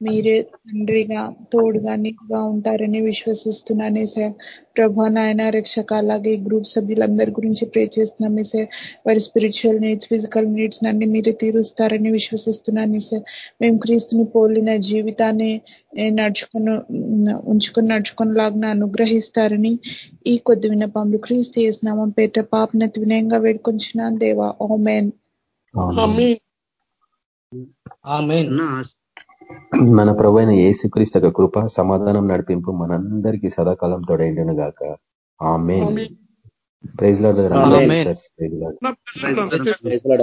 మీరే తండ్రిగా తోడుగా నీకుగా ఉంటారని విశ్వసిస్తున్నానే సార్ ప్రభా నాయన రక్షక అలాగే గ్రూప్ సభ్యులందరి గురించి ప్రే చేస్తున్నామే సార్ వారి స్పిరిచువల్ నీడ్స్ ఫిజికల్ నీడ్స్ అన్ని మీరే తీరుస్తారని విశ్వసిస్తున్నాను సార్ మేము క్రీస్తుని పోలిన జీవితాన్ని నడుచుకుని ఉంచుకొని నడుచుకుని లాగా అనుగ్రహిస్తారని ఈ కొద్ది వినపంలు క్రీస్తు చేసినామం పేట పాపనతి వినయంగా వేడుకొంచున్నాను దేవా. ఓమెన్ మన ప్రభు అయిన ఏసుక్రీస్తు కృప సమాధానం నడిపింపు మనందరికీ సదాకాలం తోడైండును గాక. ఆమె ప్రైజ్ లాడ్ ప్రైజ్ లాడ్